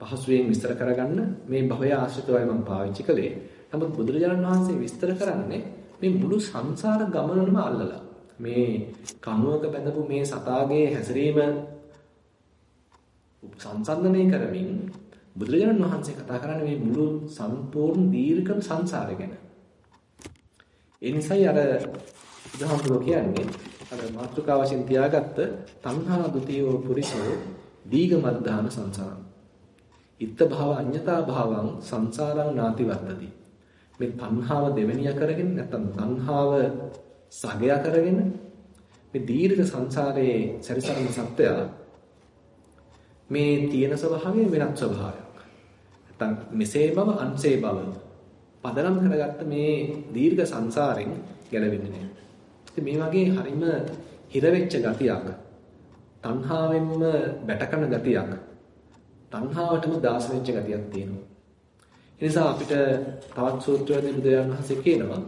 පහසුවෙන් විස්තර කරගන්න මේ භවය ආශ්‍රිතවයි මම පාවිච්චි කළේ. නමුත් බුදුරජාණන් වහන්සේ විස්තර කරන්නේ මේ මුළු සංසාර ගමනම අල්ලලා. මේ කණුවක බැඳපු මේ සතාගේ හැසිරීම සංසන්දනය කරමින් බුදුරජාණන් වහන්සේ කතා කරන්නේ මේ මුළු සම්පූර්ණ දීර්ඝ සංසාරය ගැන. ඒ නිසායි අර බුදුහාමුදුරුවෝ කියන්නේ අර මාතෘකාව වශයෙන් තියාගත්ත තණ්හා දුතියෝ පුරිසෝ දීගමද්ධාන සංසාරං. ඉත්ත භාව අඤ්‍යතා භාවං සංසාරං නාති වර්තති. මේ තණ්හාව දෙවෙනිය කරගෙන නැත්නම් තණ්හාව සගය කරගෙන මේ දීර්ඝ සංසාරයේ සැරිසරන සත්‍යය මේ තියෙන ස්වභාවය වෙනත් ස්වභාවයක්. නැත්නම් මෙසේ බව අන්සේ බව පදනම් කරගත්ත මේ දීර්ඝ සංසාරෙන් ගැලවෙන්නේ නැහැ. ඉතින් මේ වගේ හරිම හිර වෙච්ච ගතියක් තණ්හාවෙන්ම බැටකන ගතියක් තණ්හාවටම දාස වෙච්ච ගතියක් තියෙනවා. ඒ නිසා අපිට තවත් සූත්‍රවලදී බුදුරජාණන් වහන්සේ කියනවා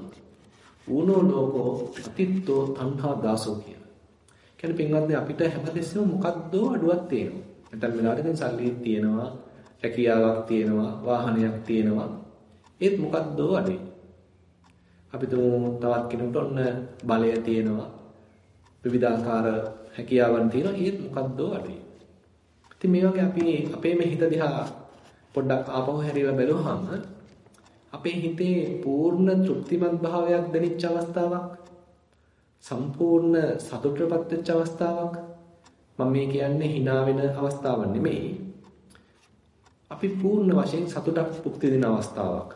ඌනෝ ලෝකෝ අතිත්තෝ තණ්හා දාසෝ කියලා. කියන්නේ පින්වත්නි අපිට හැමතිස්සෙම මොකද්දෝ අඩුවක් තියෙනවා. නැත්නම් වෙලාවට දැන් සල්ලි තියෙනවා, රැකියාවක් තියෙනවා, වාහනයක් තියෙනවා. ඒත් මොකද්දෝ අඩුයි. අපි තුමු තවත් කෙනෙකුට ඔන්න බලය තියෙනවා. විවිධාකාර හැකියාවන් තියෙනවා. ඒත් මොකද්දෝ අඩුයි. ඉතින් මේ වගේ අපි අපේ මේ හිත දිහා පොඩ්ඩක් ආපහු හැරිලා බැලුවාම අපේ හිතේ පූර්ණ තෘප්තිමත් භාවයක් දැනෙච්ච අවස්ථාවක් සම්පූර්ණ සතුටටපත් වෙච්ච අවස්ථාවක් මම මේ කියන්නේ hina වෙන අවස්ථාවක් නෙමෙයි අපි පූර්ණ වශයෙන් සතුටක් භුක්ති දෙන අවස්ථාවක්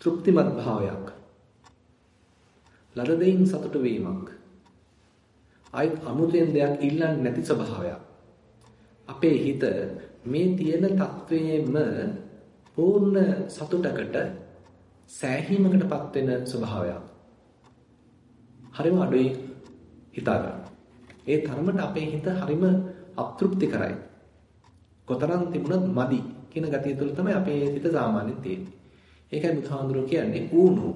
තෘප්තිමත් භාවයක්. ලද දෙයින් සතුට වීමක්. අයිත් අමුතෙන් දෙයක් ඉල්ලන්නේ නැති ස්වභාවයක්. අපේ හිත මේ තියෙන තත්වයේම පූර්ණ සතුටකට සෑහීමකටපත් වෙන ස්වභාවයක්. හරිම අඩුයි හිතා ගන්න. ඒ තරමට අපේ හිත හරිම අතෘප්ති කරයි. කොතරම් තිබුණත් මදි කියන ගතිය තුළ තමයි අපේ හිත සාමාන්‍යයෙන් තියෙන්නේ. ඒකයි බුදුහාඳුරෝ කියන්නේ ඌණු.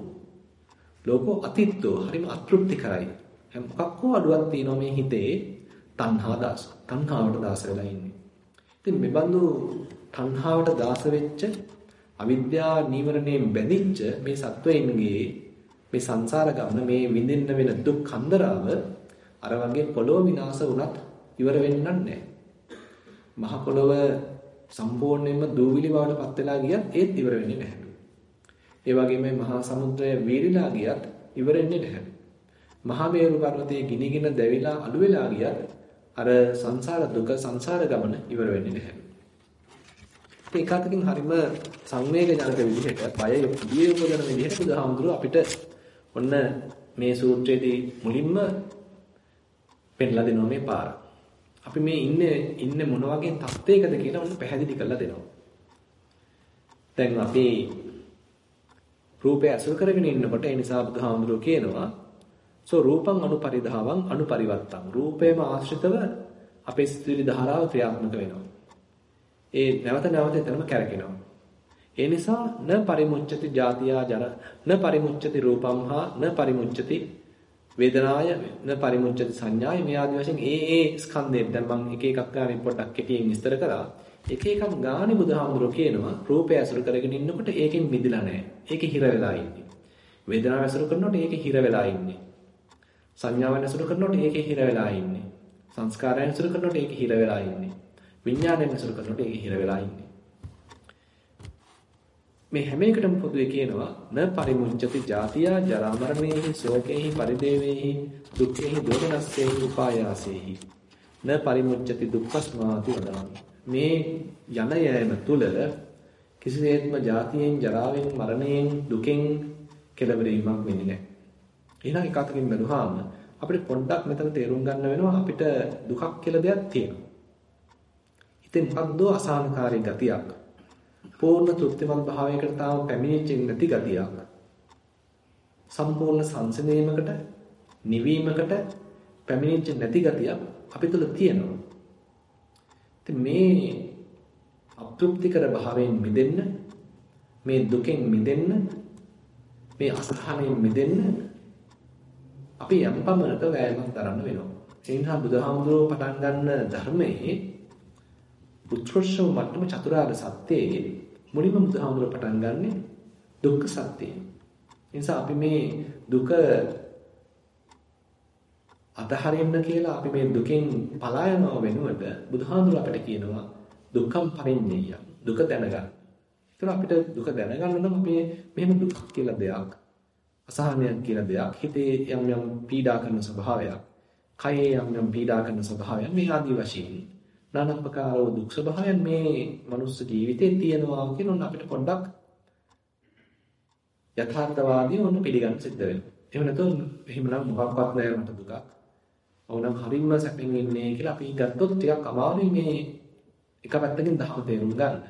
ලෝකෝ අතිත්තෝ හරිම අතෘප්ති කරයි. හැම මොකක් හෝ අඩුවක් තියෙනවා මේ හිතේ තණ්හා දාස. තණ්හාවට දාස වෙලා ඉන්නේ. ඉතින් මේ බඳු තණ්හාවට දාස වෙච්ච අවිද්‍යා නීවරණයෙන් බැඳිච්ච මේ සත්වයින්ගේ මේ සංසාර ගමන මේ විඳින්න වෙන දුක් කන්දරාව අර වගේ පොළොව විනාශ වුණත් ඉවර වෙන්නක් නැහැ. මහ පොළොව සම්පූර්ණයෙන්ම දූවිලි බවට පත් වෙලා ගියත් ඒත් ඉවර වෙන්නේ නැහැ. ඒ වගේම මහා සමුද්‍රය වීරිලා ගියත් ඉවර වෙන්නේ නැහැ. මහා මේරු පර්වතයේ ගිනිගෙන දැවිලා අළු වෙලා ගියත් අර සංසාර දුක සංසාර ගමන ඉවර වෙන්නේ නැහැ. ඒක අතකින් හරිම සංවේගජනක විදිහට බය යොපිය උපදන විදිහට බුදුහාමුදුරුව අපිට ඔන්න මේ සූත්‍රයේදී මුලින්ම පෙන්ලා දෙනවා මේ පාර. අපි මේ ඉන්නේ ඉන්නේ මොන වගේ තත්ත්වයකද කියලා ඔන්න පැහැදිලි කරලා දෙනවා. දැන් අපි රූපය අසුර කරගෙන ඉන්නකොට ඒ නිසා බුදුහාමුදුරුව කියනවා සෝ රූපං අනුපරිධාවං අනුපරිවත්තං රූපේම ආශ්‍රිතව අපේ සිතුවිලි ධාරාව ක්‍රියාත්මක වෙනවා. ඒ නැවත නැවත එතනම කැරකෙනවා. ඒ නිසා න පරිමුච්ඡති ජාතියා ජර න පරිමුච්ඡති රූපම්හා න පරිමුච්ඡති වේදනාය න පරිමුච්ඡති සංඥාය මේ ආදි වශයෙන් ඒ ඒ ස්කන්ධයෙන් දැන් මම එක එකක් ගානේ පොඩ්ඩක් කෙටියෙන් විස්තර කරා. එක එකක් ගානේ බුදුහාමුදුරුවෝ කියනවා රූපය අසුර කරගෙන ඉන්නකොට ඒකෙන් මිදිලා නැහැ. ඒකේ හිර වෙලා ඉන්නේ. වේදනාව අසුර කරනකොට ඒකේ හිර වෙලා ඉන්නේ. සංඥාවෙන් අසුර කරනකොට ඒකේ හිර වෙලා ඉන්නේ. සංස්කාරයන් අසුර කරනකොට ඒකේ හිර වෙලා ඉන්නේ. විඥාණයෙන් අසුර කරනකොට ඒකේ හිර වෙලා ඉන්නේ. මේ හැම එකටම පොදුවේ කියනවා න පරිමුච්ඡති ජාතියා ජරා මරණේහි ශෝකේහි පරිදේවේහි දුක්ඛේහි දෝමනස්සේහි උපායාසේහි න පරිමුච්ඡති දුක්ඛස්මාති වදාමි මේ යන යෑම තුල කිසිසේත්ම ජාතියෙන් ජරාවෙන් මරණයෙන් දුකෙන් කෙලවරීමක් වෙන්නේ නැහැ. එහෙනම් එක අතකින් බැලුවාම අපිට පොඩ්ඩක් මෙතන තේරුම් ගන්න වෙනවා අපිට දුකක් කියලා දෙයක් තියෙනවා. ඉතින් මොකක්ද අසහනකාරී ගතියක්. පූර්ණ තෘප්තිමත් භාවයකට තාම පැමිණෙච්ච නැති ගතියක්. සම්පූර්ණ සංසිඳීමකට නිවීමකට පැමිණෙච්ච නැති ගතියක් අපි තුල තියෙනවා. ඉතින් මේ අතෘප්තිකර භාවයෙන් මිදෙන්න මේ දුකෙන් මිදෙන්න මේ අසහනෙන් මිදෙන්න අපි යම් පමණක වෑයමක් දරන්න වෙනවා. ඒ නිසා බුදුහාමුදුරුවෝ පටන් ගන්න ධර්මයේ උත්කෘෂ්ඨ මට්ටම චතුරාර්ය සත්‍යයේ මුලින්ම බුදුහාමුදුරුවෝ පටන් ගන්නෙ දුක්ඛ සත්‍යයෙන්. ඒ නිසා අපි මේ දුක අතහරින්න කියලා අපි මේ දුකෙන් පලා යනව වෙනුවට බුදුහාමුදුරුවෝ අපිට කියනවා දුක්ඛම් පරිඤ්ඤය. දුක දැනගන්න. ඒතර අපිට දුක දැනගන්න නම් අපි මෙහෙම දුක් කියලා දෙයක් අසහනයක් කියලා දෙයක් හිතේ යම් යම් පීඩා කරන ස්වභාවයක් කයේ යම් යම් පීඩා කරන ස්වභාවයක් මේ ආදී වශයෙන් নানা ප්‍රකාර දුක් ස්වභාවයන් මේ මනුස්ස ජීවිතේ තියෙනවා කියන උන් අපිට පොඩ්ඩක් යථාර්ථවාදී වුණ පිළිගන්න සිද්ධ වෙනවා. එහෙම නැත්නම් එහෙමනම් මොකක්වත් නැහැ මට දුකක්. ඕනම් හරින්න සැපෙන් ඉන්නේ කියලා අපි ගත්තොත් ටිකක් අමාරුයි මේ එක පැත්තකින් දහම තේරුම් ගන්න.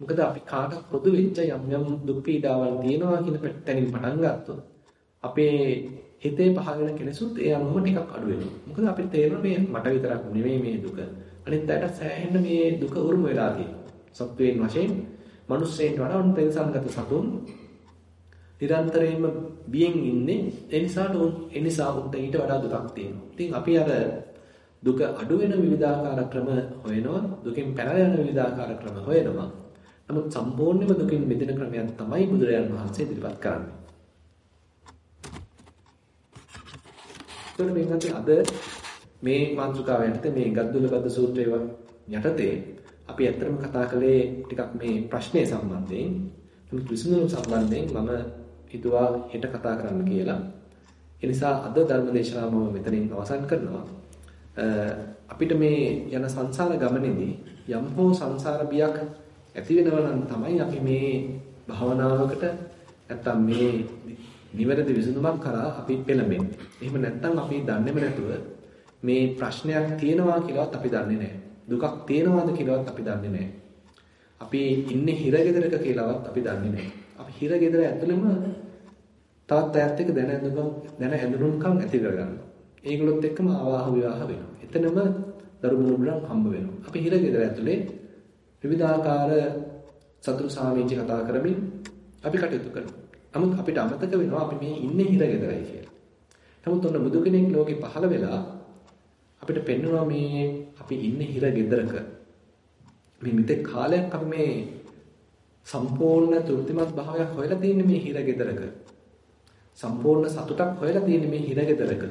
මොකද අපි කාටත් පොදු වෙච්ච යම් යම් දුක් පීඩාවල් තියෙනවා කියන පැත්තෙන් පටන් ගත්තොත් අපේ හිතේ පහළන කෙලෙසුත් ඒ අනුව ටිකක් අඩු වෙනවා. මොකද අපිට තේරෙනවා මේ මට විතරක් නෙමෙයි මේ දුක. අනිත් අයට සෑහෙන්න මේ දුක උරුම වෙලා තියෙනවා. සත්වයන් වශයෙන් මිනිස්සෙන්ට වඩා උන් තෙල්සන්ගත සතුන් නිරන්තරයෙන්ම බියෙන් ඉන්නේ ඒ නිසාට උන් ඒ නිසා උන්ට ඊට වඩා දුකක් තියෙනවා. ඉතින් අපි අර දුක අඩු වෙන විවිධාකාර ක්‍රම හොයනවා දුකෙන් පැනලා යන විවිධාකාර ක්‍රම හොයනවා නමුත් සම්පූර්ණයෙන්ම දුකින් මිදෙන ක්‍රමයක් තමයි බුදුරජාණන් වහන්සේ ඉදිරිපත් කරන්නේ. ඒකට මේ අද මේ මාතෘකාව යටතේ මේ ගද්දුල බද්ද සූත්‍රය යටතේ අපි ඇත්තටම කතා කළේ ටිකක් මේ ප්‍රශ්නේ සම්බන්ධයෙන් නමුත් විසඳුම සම්බන්ධයෙන් මම හිතුවා හෙට කතා කරන්න කියලා. ඒ නිසා අද ධර්මදේශනාව මම මෙතනින් අවසන් කරනවා. අපිට මේ යන සංසාර ගමනේදී යම් හෝ සංසාර බියක් ඇති වෙනවා නම් තමයි අපි මේ භවනාවකට නැත්තම් මේ නිවැරදි විසඳුමක් කරා අපි පෙළඹෙන්නේ. එහෙම නැත්තම් අපි දන්නේම නැතුව මේ ප්‍රශ්නයක් තියෙනවා කියලාත් අපි දන්නේ නැහැ. දුකක් තියෙනවාද කියලාත් අපි දන්නේ නැහැ. අපි ඉන්නේ හිරගෙදරක කියලාවත් අපි දන්නේ නැහැ. අපි හිරගෙදර ඇතුළෙම තවත් අයත් එක්ක දැන ඇඳුම් දැන ඇඳුම්කම් ඇති කරගන්නවා. ඒගොල්ලොත් එක්කම ආවාහ විවාහ වෙනවා. එතනම දරු මුණුබුලන් හම්බ වෙනවා. අපි හිරගෙදර ඇතුලේ විවිධාකාර සතුරු සාමීචි කතා කරමින් අපි කටයුතු කරනවා. නමුත් අපිට අමතක වෙනවා අපි මේ ඉන්නේ හිරගෙදරයි කියලා. නමුත් ඔන්න බුදු කෙනෙක් ලෝකේ පහළ වෙලා අපිට පෙන්වනවා මේ අපි ඉන්නේ හිරගෙදරක. මේ මෙතෙක් කාලයක් අපි මේ සම්පූර්ණ තෘප්තිමත් භාවයක් හොයලා තියෙන්නේ මේ හිරගෙදරක. සම්පූර්ණ සතුටක් හොයලා තියෙන්නේ මේ හිරගෙදරක.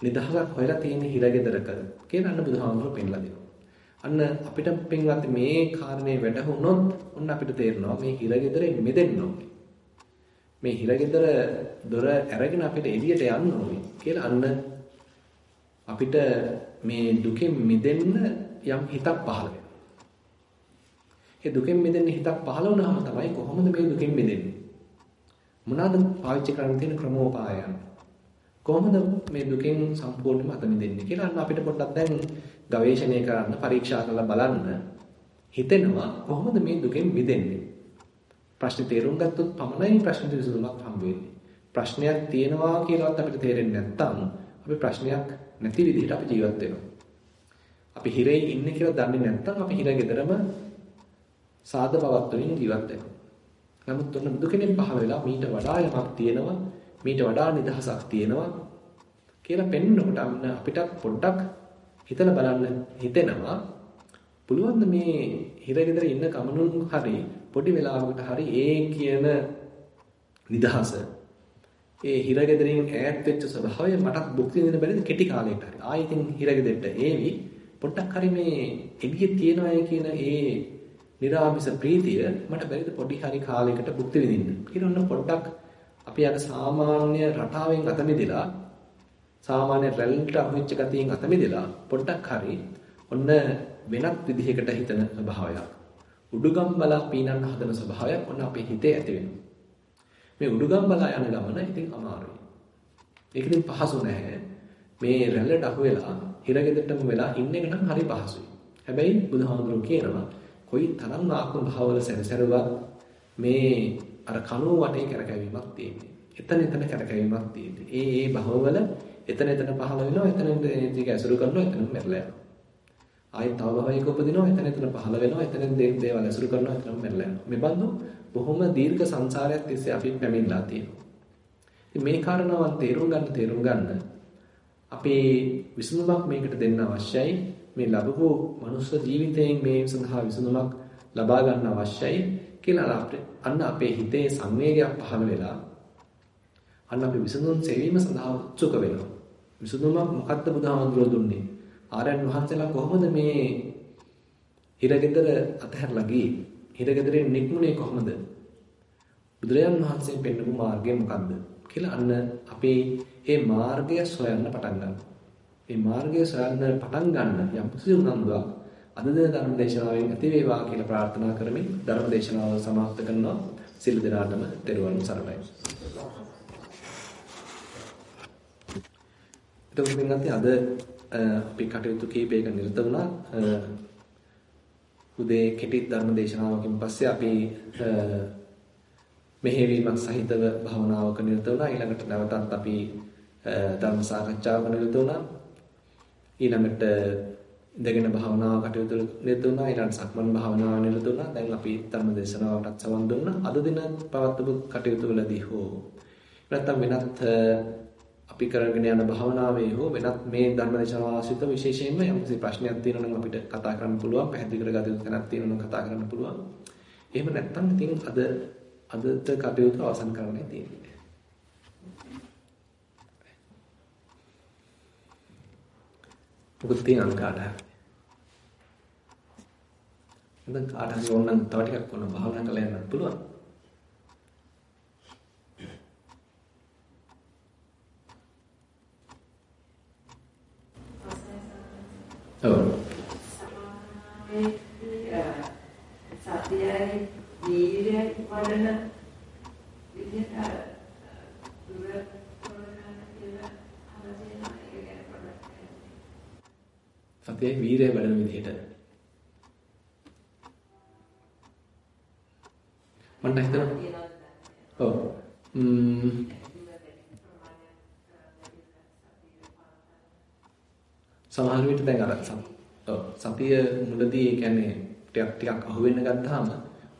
නිදහසක් හොයලා තියෙන්නේ හිරගෙදරක. කියලා අන්න බුදුහාමුදුරුවෝ පෙන්ලා දෙනවා. අන්න අපිට පින්වත් මේ කාරණේ වැටහුනොත් ඔන්න අපිට තේරෙනවා මේ හිරගෙදරෙන් මිදෙන්න ඕනේ. මේ හිරගෙදර දොර අරගෙන අපිට එළියට යන්න ඕනේ කියලා අන්න අපිට මේ දුකෙන් මිදෙන්න යම් හිතක් පහළ වෙනවා. ඒ දුකෙන් මිදෙන්න හිතක් පහළ වුණාම තමයි කොහොමද මේ දුකෙන් මිදෙන්නේ? මොනවාද පාවිච්චි කරන්න තියෙන ක්‍රමෝපායන්? කොහොමද මේ දුකෙන් සම්පූර්ණයෙන්ම අත මිදෙන්නේ කියලා අන්න අපිට පොඩ්ඩක් දැන් ගවේෂණය කරන්න පරීක්ෂා කරලා බලන්න හිතෙනවා කොහොමද මේ දුකෙන් මිදෙන්නේ ප්‍රශ්නේ තේරුම් ගත්තොත් පමණයි ප්‍රශ්න විසඳුමක් හම්බ වෙන්නේ ප්‍රශ්නයක් තියෙනවා කියලාත් අපිට තේරෙන්නේ නැත්නම් අපි ප්‍රශ්නයක් නැති විදිහට අපි ජීවත් වෙනවා අපි හිරේ ඉන්නේ කියලා දන්නේ නැත්නම් අපි හිර ගෙදරම සාද පවත්වමින් ජීවත් වෙනවා. නමුත් ඔන්න බුදු කෙනෙක් පහළ වෙලා මීට වඩා යමක් තියෙනවා මීට වඩා නිදහසක් තියෙනවා කියලා පෙන්වනකොට අන්න අපිට පොඩ්ඩක් හිතලා බලන්න හිතෙනවා. පුළුවන් මේ හිරගෙදර ඉන්න කමනුන් හරි පොඩි වෙලාවකට හරි ඒ කියන නිදහස ඒ හිරගෙදරින් ඈත් වෙච්ච ස්වභාවය මටත් භුක්ති විඳින්න බැරිද? කෙටි කාලයකට හරි. ආයෙත් හිරගෙදරට ඒවි පොඩ්ඩක් හරි මේ එළියේ තියනවායි කියන ඒ නිරාමිස ප්‍රීතිය මට බැරිද පොඩි හරි කාලයකට භුක්ති විඳින්න? කියලා ඔන්න පොඩ්ඩක් අපි අර සාමාන්‍ය රටාවෙන් අත මිදලා සාමාන්‍ය රැල්ලට අහුවෙච්ච ගතියෙන් අත මිදලා පොඩ්ඩක් හරි ඔන්න වෙනත් විදිහකට හිතන ස්වභාවයක්. උඩුගම් බලා පීනන්න හදන ස්වභාවයක් ඔන්න අපේ හිතේ ඇති වෙනවා. මේ උඩුගම් බලා යන ගමන ඉතින් අමාරුයි. ඒක ඉතින් පහසු නැහැ. මේ රැල්ලට අහුවෙලා හිරගෙදරටම වෙලා ඉන්න එක නම් හරි පහසුයි. හැබැයි බුදුහාමුදුරුවෝ කියනවා කොයි තරම් ආත්ම භාවවල සැරසරුවත් මේ අර කණුව වටේ කරකැවීමක් තියෙන්නේ. එතන එතන කරකැවීමක් තියෙන්නේ. ඒ ඒ භවවල එතන එතන පහළ වෙනවා එතන ටික ඇසුරු කරනවා එතන මැරලා යනවා. ආයෙත් තව භවයක උපදිනවා එතන එතන පහළ වෙනවා එතන දේවල් ඇසුරු කරනවා එතන මැරලා යනවා. මේ බඳු බොහොම දීර්ඝ සංසාරයක් තිස්සේ අපි පැමිණලා තියෙනවා. ඉතින් මේ කාරණාවන් තේරුම් ගන්න තේරුම් ගන්න අපේ විසඳුමක් මේකට දෙන්න අවශ්‍යයි. මේ ලැබපු මනුස්ස ජීවිතයෙන් මේ සඳහා විසඳුමක් ලබා ගන්න අවශ්‍යයි කියලා අන්න අපේ හිතේ සංවේගයක් පහළ වෙලා අන්න අපි විසඳුම් සෙවීම සඳහා උත්සුක වෙනවා. විසඳුමක් මොකද්ද බුදුහාමුදුරුවෝ දුන්නේ? ආරයන් වහන්සේලා කොහොමද මේ හිරගෙදර අතහැරලා ගියේ? හිරගෙදරින් නික්මුනේ කොහොමද? බුදුරජාන් වහන්සේ පෙන්වපු මාර්ගය මොකද්ද? කියලා අන්න අපේ මේ මාර්ගය සොයන්න පටන් ගන්නවා. මේ මාර්ගය සොයන්න පටන් ගන්න යම් කිසි උනන්දුවක් අද දින ධර්ම දේශනාවෙන් ඇති වේවා කියලා ප්‍රාර්ථනා කරමින් ධර්ම දේශනාව සමාප්ත කරනවා සිල් දනාටම තෙරුවන් සරණයි. එතකොට පින්වත්නි අද අපි කටයුතු කීපයක නිරත වුණා. උදේ කෙටි ධර්ම දේශනාවකින් පස්සේ අපි මෙහෙවීමක් සහිතව භවනාවක නිරත වුණා. ඊළඟට නැවතත් අපි ධර්ම සාකච්ඡාවක නිරත වුණා. ඊළඟට ඉඳගෙන භාවනාව කටයුතු නිරත වුණා ඊළඟට සක්මන් භාවනාව නිරත වුණා. දැන් අපි ධර්ම දේශනාවටත් සමන් දුන්නා. අද දින පවත්වපු කටයුතු වලදී හෝ නැත්නම් වෙනත් අපි කරගෙන යන භාවනාවේ හෝ වෙනත් මේ ධර්ම දේශනාව ආශ්‍රිත විශේෂයෙන්ම යම්කිසි ප්‍රශ්නයක් තියෙනවා නම් අපිට කතා කරන්න පුළුවන් පැහැදිලි කරගත යුතු තැනක් තියෙනවා නම් කතා කරන්න පුළුවන්. එහෙම නැත්නම් ඉතින් අද අදට කටයුතු අවසන් කරන්නයි තියෙන්නේ. මොකද තියෙනවද කාට හරි? දැන් කාට හරි ඕනනම් තව ටිකක් කරන භාවනා කරලා යන්නත් පුළුවන්. ඔව්. සතියයි වීර්යයි වඩන විදිහට සතියේ වීරය වැඩෙන විදිහට. මට හිතෙනවා. ඔව්. සමහර විට දැන් අර ඔව්. සතිය මුලදී ඒ කියන්නේ ටිකක් ටිකක් අහුවෙන්න ගත්තාම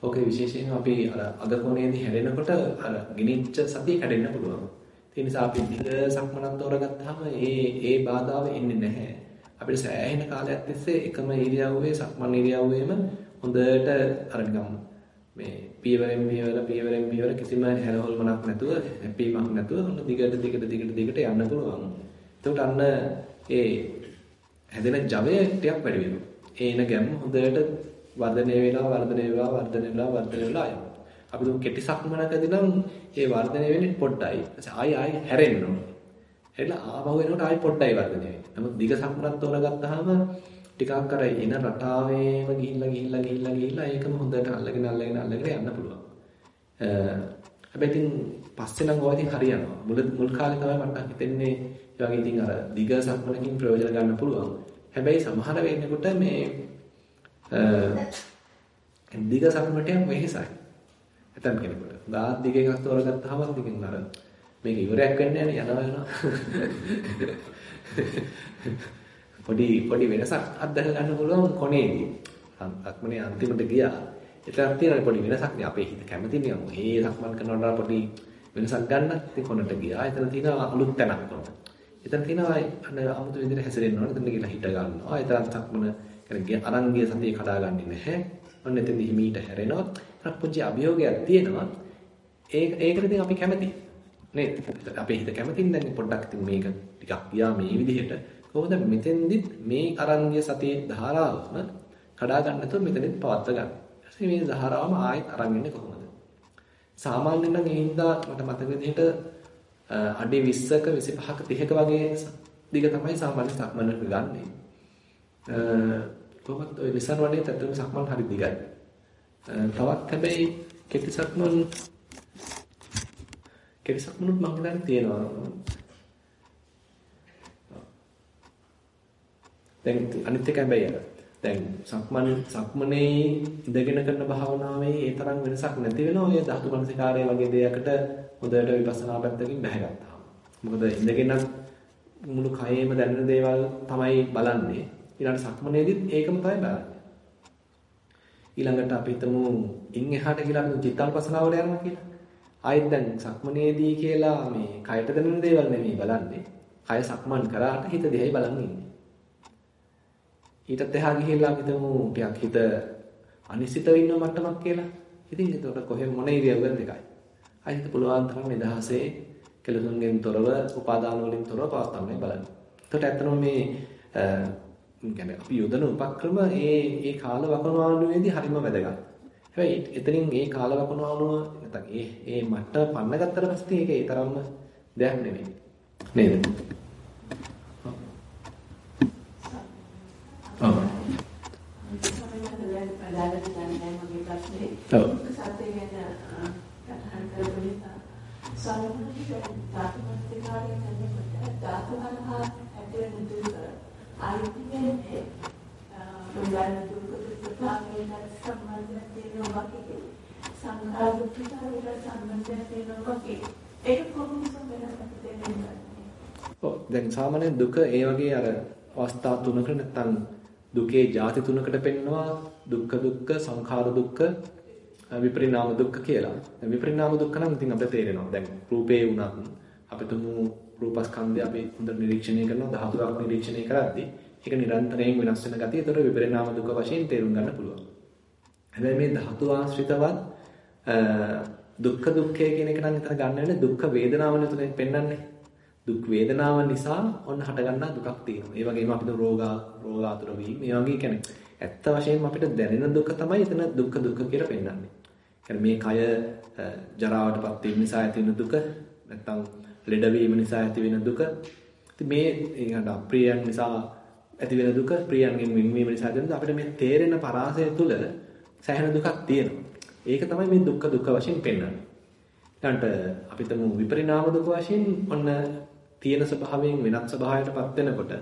ඕකේ විශේෂයෙන් අපි අර අග කොනේදී හැරෙනකොට අර ගිනිච්ච සතිය කැඩෙන්න පුළුවන්. ඒ නිසා අපි දිග සක්මනක් තෝරගත්තාම ඒ ඒ බාධාව එන්නේ නැහැ. අපිට සෑහෙන කාලයක් තිස්සේ එකම ඉරියව්වේ සක්මන් ඉරියව්වේම හොඳට අර නිකම් මේ පියවරෙන් පියවර පියවරෙන් පියවර කිසිම හැලහොල්මක් නැතුව හැප්පීමක් නැතුව හොඳ දිගට දිගට දිගට දිගට යන්න පුළුවන්. එතකොට අන්න ඒ හැදෙන ජවය ටිකක් වැඩි වෙනවා. ඒ එන ගැම්ම හොඳට වර්ධනය වෙනවා වර්ධනය වෙනවා වර්ධනය වෙනවා වර්ධනය වෙනවා යනවා. අපි දුක් කෙටි සක්මනකදී නම් ඒ වර්ධනය වෙන්නේ පොඩ්ඩයි. ආයි ආයි හැරෙන්න ඕනේ. හැරිලා ආපහු එනකොට ආයි පොඩ්ඩයි වර්ධනය වෙන්නේ. නමුත් දිග සම්ප්‍රත් තෝරගත්තාම ටිකක් අර එන රටාවේම ගිහිල්ලා ගිහිල්ලා ගිහිල්ලා ගිහිල්ලා ඒකම හොඳට අල්ලගෙන අල්ලගෙන අල්ලගෙන යන්න පුළුවන්. හැබැයි ඉතින් පස්සේ නම් ඔය ඉතින් හරියනවා. මුල මුල් කාලේ තමයි මට හිතෙන්නේ ඒ වගේ ඉතින් අර දිග සම්ප්‍රණකින් ප්‍රයෝජන ගන්න පුළුවන්. හැබැයි සමහර වෙන්නකොට මේ දිග සම්ප්‍රණයක් වෙහෙසයි. නැතම් කෙනෙකුට. ගාත් දිග එකක් තෝරගත්තාම දිගින් අර මේක ඉවරයක් වෙන්නේ නැහැ යනවා යනවා. පොඩි පොඩි වෙනසක් අත්දැක ගන්න පුළුවන් කොනේදී. සක්මනේ අන්තිමට ගියා. එතනක් තියෙන පොඩි වෙනසක් නේ අපේ හිත කැමතිනේ යමු. ඒ සක්මන් කරනකොට පොඩි වෙනසක් ගන්න ඉතින් කොනට ගියා. එතන තියෙන අලුත් තැනක් කොන. එතන තියෙනවා අන්න 아무තු විදිහට හැසිරෙන්න ඕන. එතන ගිහලා හිට ගන්නවා. එතන සක්මන කියන්නේ අරන් ගිය සතිය කඩාගන්නේ නැහැ. ඔන්න එතෙන්දී හිමීට හැරෙනවා. එතන පුංචි අභියෝගයක් තියෙනවා. ඒක ඒකට ඉතින් අපි කැමති. නේද? අපේ හිත කැමතින් දැන් පොඩ්ඩක් ඉතින් මේක ටිකක් ගියා මේ විදිහට. කොහොමද මෙතෙන්දිත් මේ අරන් ගිය සතියේ ධාරාවම කඩා ගන්න නැතුව මෙතනින් පවත්ව ගන්න. ඊට මේ ධාරාවම ආයෙත් අරන් ඉන්නේ කොහොමද? සාමාන්‍යයෙන් නම් ඒ හින්දා මට මතක විදිහට අඩි 20ක 25ක 30ක වගේ දිග තමයි සාමාන්‍ය සක්මනට ගන්නෙ. කොහොමද ඔය නිසන් වනේ තත්ත්වෙම සක්මන් හරි දිගයි. තවත් හැබැයි කෙටි සක්මන් කෙටි සක්මනුත් මම හිතන්නේ තියෙනවා. දැන් අනිත් එක හැබැයි අර දැන් සක්මන් සක්මනේ ඉඳගෙන කරන භාවනාවේ ඒ තරම් වෙනසක් නැති වෙනවා. ඔය ධාතු මනසිකාරය වගේ දෙයකට හොඳට විපස්සනා පැත්තකින් බැහැගත්තා. මොකද ඉඳගෙන මුළු කයෙම දැනෙන දේවල් තමයි බලන්නේ. ඊළඟ සක්මනේදීත් ඒකම තමයි බලන්නේ. ඊළඟට අපි හිතමු ඉන් එහාට කියලා අපි චිත්තානුපසනාවල යනවා කියලා. ආයෙත් දැන් සක්මනේදී කියලා මේ කයට දැනෙන දේවල් නෙමෙයි බලන්නේ. කය සක්මන් කරාට හිත දිහායි බලන් ඉන්නේ. ඊටත් එහා ගිහිල්ලා අපි හිතමු ටිකක් හිත අනිශ්චිතව ඉන්න මට්ටමක් කියලා. ඉතින් ඒකට කොහෙ මොන ඉරියව්වද දෙකයි. අයිත් පුළුවන් තරම් නිදහසේ කෙලසුන්ගෙන් තොරව උපාදාන වලින් තොරව පවත්වන්න බලන්න. එතකොට ඇත්තටම මේ කියන්නේ අපි යොදන උපක්‍රම ඒ ඒ කාල වකවානුවේදී හරිම වැදගත්. හැබැයි එතනින් ඒ කාල වකවානුව නැත්නම් ඒ ඒ මට්ටම පන්න ගත්තට පස්සේ ඒක ඒ තරම්ම දෙයක් නෙමෙයි. නේද? ඔව්. ඔව්. සත්‍ය ගැන කතා කරපු නිසා සමහරවිට ධාතුමත් කාර්යය කරනකොට ධාතු හරහා ඇතිවෙන දුක ආයතනයේ මුලින්ම දුක දුකාගෙන සම්බන්ධ තියෙනවා වගේ සංඛාර දුක්ඛාරයට සම්බන්ධ තියෙනවා වගේ ඒක කොහොමද වෙනසක් ඔව් දැන් සාමාන්‍ය දුක ඒ වගේ අර අවස්ථා තුනකට නැත්තම් දුකේ ಜಾති තුනකට පෙන්නවා දුක්ඛ දුක්ඛ සංඛාර දුක්ඛ විපරිණාම දුක්ඛ කියලා. දැන් විපරිණාම දුක්ඛ නම් ඉතින් අපිට තේරෙනවා. දැන් රූපේ වුණත් අපි තුමු රූපස්කන්ධය අපි හොඳට නිරීක්ෂණය කරනවා ධාතුවක් නිරීක්ෂණය කරද්දී ඒක නිරන්තරයෙන් වෙනස් වෙන ගතිය. ඒතර විපරිණාම දුක වශයෙන් තේරුම් ගන්න පුළුවන්. හැබැයි මේ ධාතු ආශ්‍රිතවත් දුක්ඛ දුක්ඛය කියන එක නම් විතර ගන්න වෙන්නේ දුක්ඛ වේදනාව නෙතුනේ පෙන්වන්නේ. දුක් වේදනාව නිසා ඔන්න හටගන්නා දුකක් තියෙනවා. ඒ වගේම අපිට රෝගා රෝගාතුර වීම මේ වගේ කියන්නේ ඇත්ත වශයෙන්ම අපිට දැනෙන දුක තමයි එතන දුක්ඛ දුක්ඛ කියලා පෙන්වන්නේ. කියන්නේ මේ කය ජරාවටපත් වීම නිසා ඇති වෙන දුක නැත්නම් ලෙඩවීම නිසා ඇති වෙන දුක. ඉතින් මේ ඒකට අප්‍රියයන් නිසා ඇති වෙන දුක, ප්‍රියයන්ගෙන් වෙන්වීම නිසා ඇති වෙන අපිට මේ තේරෙන පරාසය තුල සැහැණ දුකක් තියෙනවා. ඒක තමයි මේ දුක්ඛ දුක්ඛ වශයෙන් පෙන්වන්නේ. ඊළඟට අපිටම විපරිණාම දුක වශයෙන් ඔන්න තියෙන ස්වභාවයෙන් වෙනත් ස්වභාවයකටපත් වෙනකොට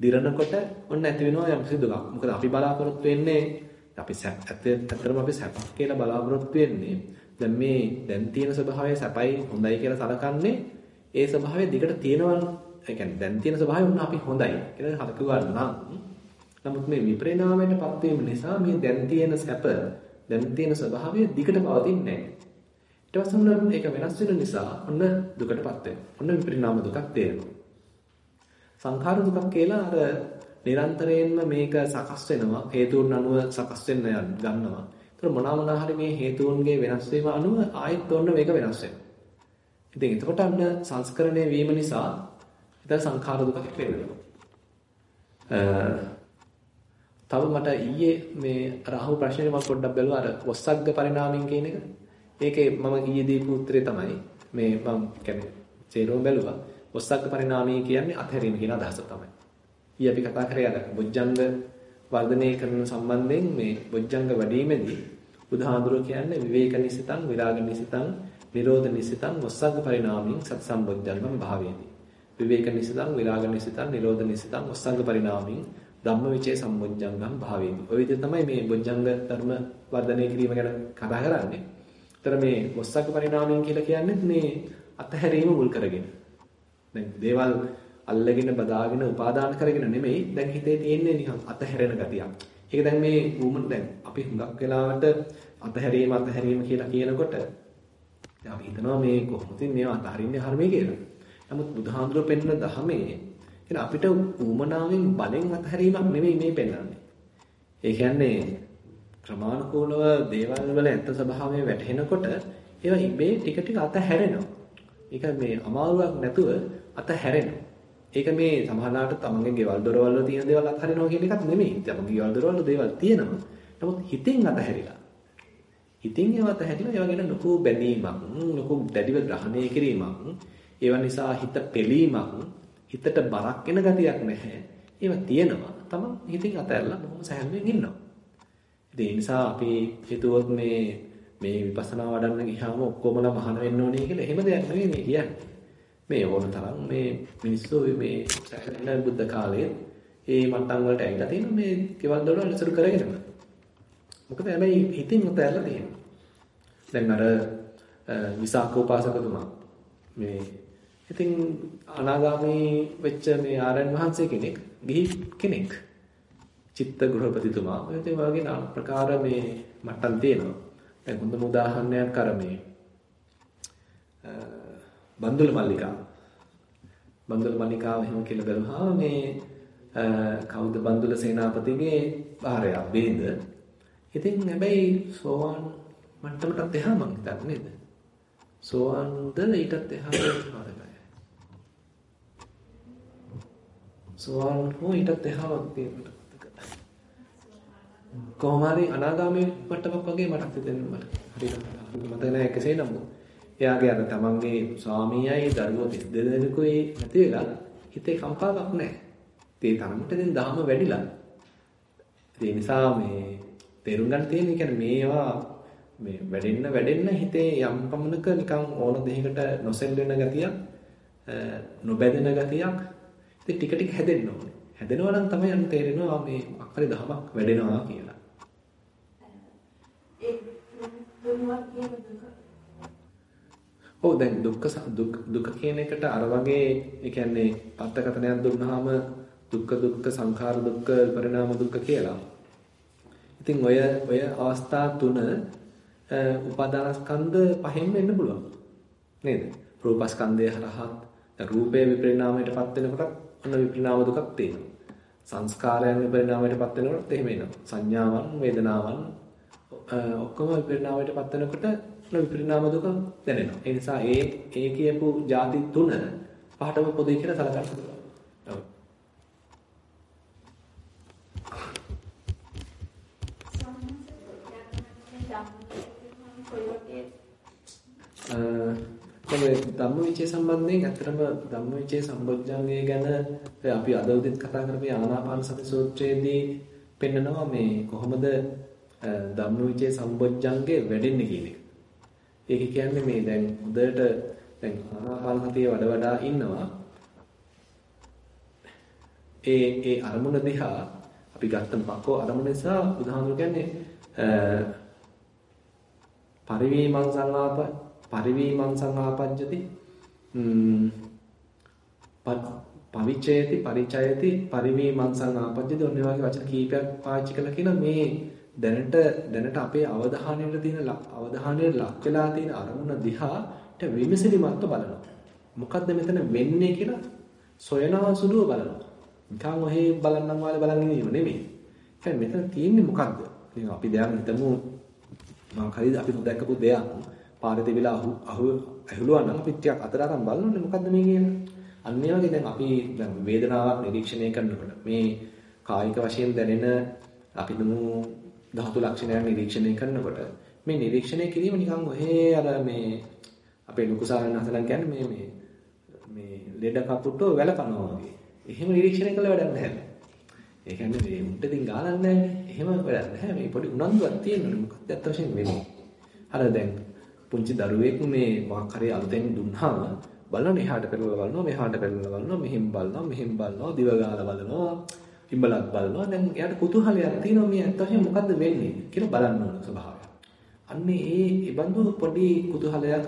දිරනකොට ඔන්න ඇති වෙනවා යම්කිසි දුකක්. මොකද අපි බලාපොරොත්තු වෙන්නේ අපි ඇත්තටම අපි සැප කියලා බලාපොරොත්තු වෙන්නේ දැන් මේ දැන් තියෙන ස්වභාවය සැපයි හොඳයි කියලා සලකන්නේ ඒ ස්වභාවය දිගට තියෙනවා ඒ කියන්නේ දැන් තියෙන ස්වභාවය උන්න අපි හොඳයි කියලා හලකුවා නම් නමුත් මේ විපරිණාමයටපත් වීම නිසා මේ දැන් තියෙන සැප දැන් තියෙන ස්වභාවය දිගට පවතින්නේ නැහැ. ඊට පස්සේ ඒක වෙනස් වෙන නිසා ඔන්න දුකටපත් වෙනවා. ඔන්න විපරිණාම දුකක් තේරෙනවා. සංඛාර දුකක් කියලා අර නිරන්තරයෙන්ම මේක සකස් වෙනවා හේතුන් අනුව සකස් වෙන්න ගන්නවා. ඒතර මොනවා මොනවා හරි මේ හේතුන්ගේ වෙනස් වීම අනුව ආයෙත් ඔන්න මේක වෙනස් වෙනවා. ඉතින් එතකොට අන්න සංස්කරණය වීම නිසා ඉතින් සංඛාර දුකක් වෙනවා. තව මට ඊයේ මේ රාහු ප්‍රශ්නේ මම පොඩ්ඩක් බැලුවා අර වස්සග්ග පරිණාමයෙන් කියන එක. ඒකේ මම ඊයේ දීපු උත්තරේ තමයි මේ මම කියන්නේ සේරෝ බැලුවා. වස්සග්ග පරිණාමය කියන්නේ අත්හැරීම කියන අදහස තමයි. ඊ අපි කතා කරේ අර බොජ්ජංග වර්ධනය කරන සම්බන්ධයෙන් මේ බොජ්ජංග වැඩිමේදී බුදුහාඳුර කියන්නේ විවේක නිසිතං විරාග නිසිතං නිරෝධ නිසිතං වස්සග්ග පරිණාමයෙන් සත් සම්බොජ්ජංගම් භාවයේදී. විවේක නිසිතං විරාග නිසිතං නිරෝධ නිසිතං වස්සග්ග පරිණාමයෙන් ධම්මවිචේ සම්බොජ්ජංගම් භාවයේදී. ඔය විදිහට තමයි මේ බොජ්ජංග ධර්ම වර්ධනය කිරීම ගැන කතා කරන්නේ. ඒතර මේ වස්සග්ග පරිණාමයෙන් කියලා කියන්නේ මේ අතහැරීම මුල් කරගෙන. දැන් දේවල් අල්ලගෙන බදාගෙන උපාදාන කරගෙන නෙමෙයි දැන් හිතේ තියෙන්නේ නිකන් අතහැරෙන ගතියක්. ඒක දැන් මේ වුමන් දැන් අපි හුඟක් වෙලාවට අතහැරීම අතහැරීම කියලා කියනකොට දැන් අපි හිතනවා මේ කොහොමද මේවා අතහරින්නේ හරිමේ කියලා. නමුත් බුදුහාමුදුරුවෝ පෙන්න දහමේ කියන අපිට ඌමනාවෙන් බලෙන් අතහැරීමක් නෙමෙයි මේ පෙන්වන්නේ. ඒ කියන්නේ ක්‍රමානුකූලව දේවල් වල ඇත්ත ස්වභාවය වැටහෙනකොට ඒවා ඉබේ ටික ටික අතහැරෙනවා. ඒක මේ අමාරුවක් නැතුව අතහැරෙනවා. ඒක මේ සමහරවිට තමන්ගේ ගෙවල් දොරවල් වල තියෙන දේවල් අතහරිනවා කියන එකක් නෙමෙයි. තමන්ගේ ගෙවල් දොරවල් වල දේවල් තියෙනවා. නමුත් හිතින් අතහැරිලා. හිතින් ඒවා අතහැරිලා ඒවා ගැන ලොකු බැඳීමක්, ලොකු දැඩිව ග්‍රහණය කිරීමක්, ඒවා නිසා හිත පෙළීමක්, හිතට බරක් එන ගතියක් නැහැ. ඒවා තියෙනවා. තමන් හිතින් අතහැරලා බොහොම සැහැල්ලුවෙන් ඉන්නවා. ඉතින් ඒ නිසා අපි හිතුවොත් මේ මේ විපස්සනා වඩන්න ගියාම ඔක්කොමලා මහාන වෙන්න ඕනේ කියලා එහෙම දෙයක් නෙවෙයි මේ කියන්නේ. මේ ඕන තරම් මේ මිනිස්සු මේ සැකසෙන බුද්ධ කාලයේ ඒ මට්ටම් වලට ඇවිල්ලා තියෙන මේ කෙවල් දොර අලසරු කරගෙනම. මොකද හැබැයි හිතින් උතැරලා තියෙනවා. දැන් අර විසාක උපාසකතුමා මේ ඉතින් අනාගාමී වෙච්ච මේ ආරයන් වහන්සේ කෙනෙක් ගිහි කෙනෙක් චිත්ත ගෘහපතිතුමා ඒ වගේ නාම ප්‍රකාර මේ මට්ටම් තියෙනවා. දැන් හොඳම උදාහරණයක් අර මේ බන්දුල මල්ලිකා. බන්දුල මල්ලිකාව එහෙම කියලා බලුවා මේ කවුද බන්දුල සේනාපතිගේ භාර්යාව බේද. ඉතින් හැබැයි සෝවාන් මට්ටමටත් එහා මං හිතන්නේ නේද? සෝවාන්ද ඊටත් එහා සෝවාන් හෝ ඊටත් එහාවක් තියෙනවා. කොහොම හරි අනාගාමී මට්ටමක් වගේ මටත් හිතෙනවා මට. හරියට මතක නැහැ කෙසේ නමුත් එයාගේ අර තමන්ගේ ස්වාමියායි දරුවෝ 32 දෙනෙකුයි නැති වෙලා හිතේ කම්පාවක් නැහැ. ඒ තරමට දැන් දහම වැඩිලා. ඒ නිසා මේ තේරුම් ගන්න තියෙන්නේ කියන්නේ මේවා මේ වැඩෙන්න වැඩෙන්න හිතේ යම් පමණක නිකන් ඕන දෙයකට නොසෙල් වෙන ගතියක් නොබැදෙන ගතියක් ඉතින් ටික ටික හැදෙන්න ඕනේ. හැදෙනවා නම් තමයි අන්න තේරෙනවා මේ අක්කරි දහමක් වැඩෙනවා කියලා. ඔව් දැන් දුක්ඛ දුක් දුක කියන එකට අර වගේ ඒ කියන්නේ පත්තකතනයක් දුන්නාම දුක්ඛ දුක්ඛ සංඛාර දුක්ඛ පරිණාම දුක්ඛ කියලා. ඉතින් ඔය ඔය අවස්ථා තුන උපාදානස්කන්ධ පහෙන් වෙන්න පුළුවන්. නේද? රූපස්කන්ධය හරහා රූපේ විපරිණාමයටපත් වෙනකොට ඔන්න විපරිණාම දුකක් තියෙනවා. සංස්කාරයන් විපරිණාමයටපත් වෙනකොට එහෙම එනවා. සංඥාවන්, වේදනාවන් ඔක්කොම විපරිණාමයටපත් වෙනකොට විපරිණාම දුක දැනෙනවා. ඒ නිසා ඒ ඒ කියපු ಜಾති තුන පහටම පොදුයි කියලා සලකන්න පුළුවන්. ඒ ධම්මවිචේ සම්බන්ධයෙන් ඇත්තටම ධම්මවිචේ සම්බොජ්ජංගය ගැන අපි අද උදේත් කතා කරපු ආනාපාන සති සූත්‍රයේදී පෙන්නනවා මේ කොහොමද ධම්මවිචේ සම්බොජ්ජංගේ වැඩෙන්නේ කියන එක. ඒක කියන්නේ මේ දැන් හොඳට දැන් ආනාපාන සතිය වඩ වඩා ඉන්නවා. ඒ ඒ අරමුණ දිහා අපි ගත්තම පක්කෝ අරමුණ නිසා උදාහරණ කියන්නේ පරිවීමං සංආප පරිවීමං සංආපජ්ජති පවිචේති පරිචයති පරිවීමං සංආපජ්ජති ඔන්න වගේ වචන කීපයක් පාවිච්චි කළා කියන මේ දැනට දැනට අපේ අවධානයට තියෙන අවධානයට ලක් වෙලා තියෙන අරමුණ දිහාට විමසිලිමත්ව බලනවා. මොකද්ද මෙතන වෙන්නේ කියලා සොයනවා සුළුව බලනවා. නිකන් ඔහේ බලන්නම් වාලේ බලන් ඉන්නව නෙමෙයි. ඒ මෙතන තියෙන්නේ මොකද්ද? ඉතින් අපි දැන් හිතමු මම කලින් අපි නොදැක්කපු දෙයක් පාරේ තිබිලා අහු අහු ඇහුලුවා නම් අපි ටිකක් අතර අරන් බලනොනේ මොකද්ද මේ කියන්නේ. අන්න ඒ වගේ දැන් අපි දැන් වේදනාවක් නිරීක්ෂණය කරනකොට මේ කායික වශයෙන් දැනෙන අපි දුමු ධාතු ලක්ෂණයන් නිරීක්ෂණය කරනකොට මේ නිරීක්ෂණය කිරීම නිකන් ඔහේ අර මේ අපේ ලොකු සාරණ හසලන් කියන්නේ මේ මේ මේ ලෙඩ කපුටෝ වැලපනවා වගේ. එහෙම නිරීක්ෂණය කළ වැඩක් නැහැ. ඒ කියන්නේ මේ මුට්ටකින් ගානක් නැහැ. එහෙම වැඩක් නැහැ. මේ පොඩි උනන්දුවක් තියෙනවා. මොකක්ද ඇත්ත වශයෙන් වෙන්නේ. අර දැන් පුංචි දරුවෙක් මේ මොකක් හරි අලුතෙන් දුන්නාම බලන එහාට පෙරලා බලනවා මෙහාට පෙරලා බලනවා මෙහෙම බලනවා මෙහෙම බලනවා දිව ගාලා බලනවා ඉඹලක් බලනවා දැන් එයාට කුතුහලයක් තියෙනවා මේ ඇත්ත වශයෙන් මොකද්ද වෙන්නේ කියලා බලන්න ඕන ස්වභාවය. අන්නේ ඒ ඉබඳු පොඩි කුතුහලයක්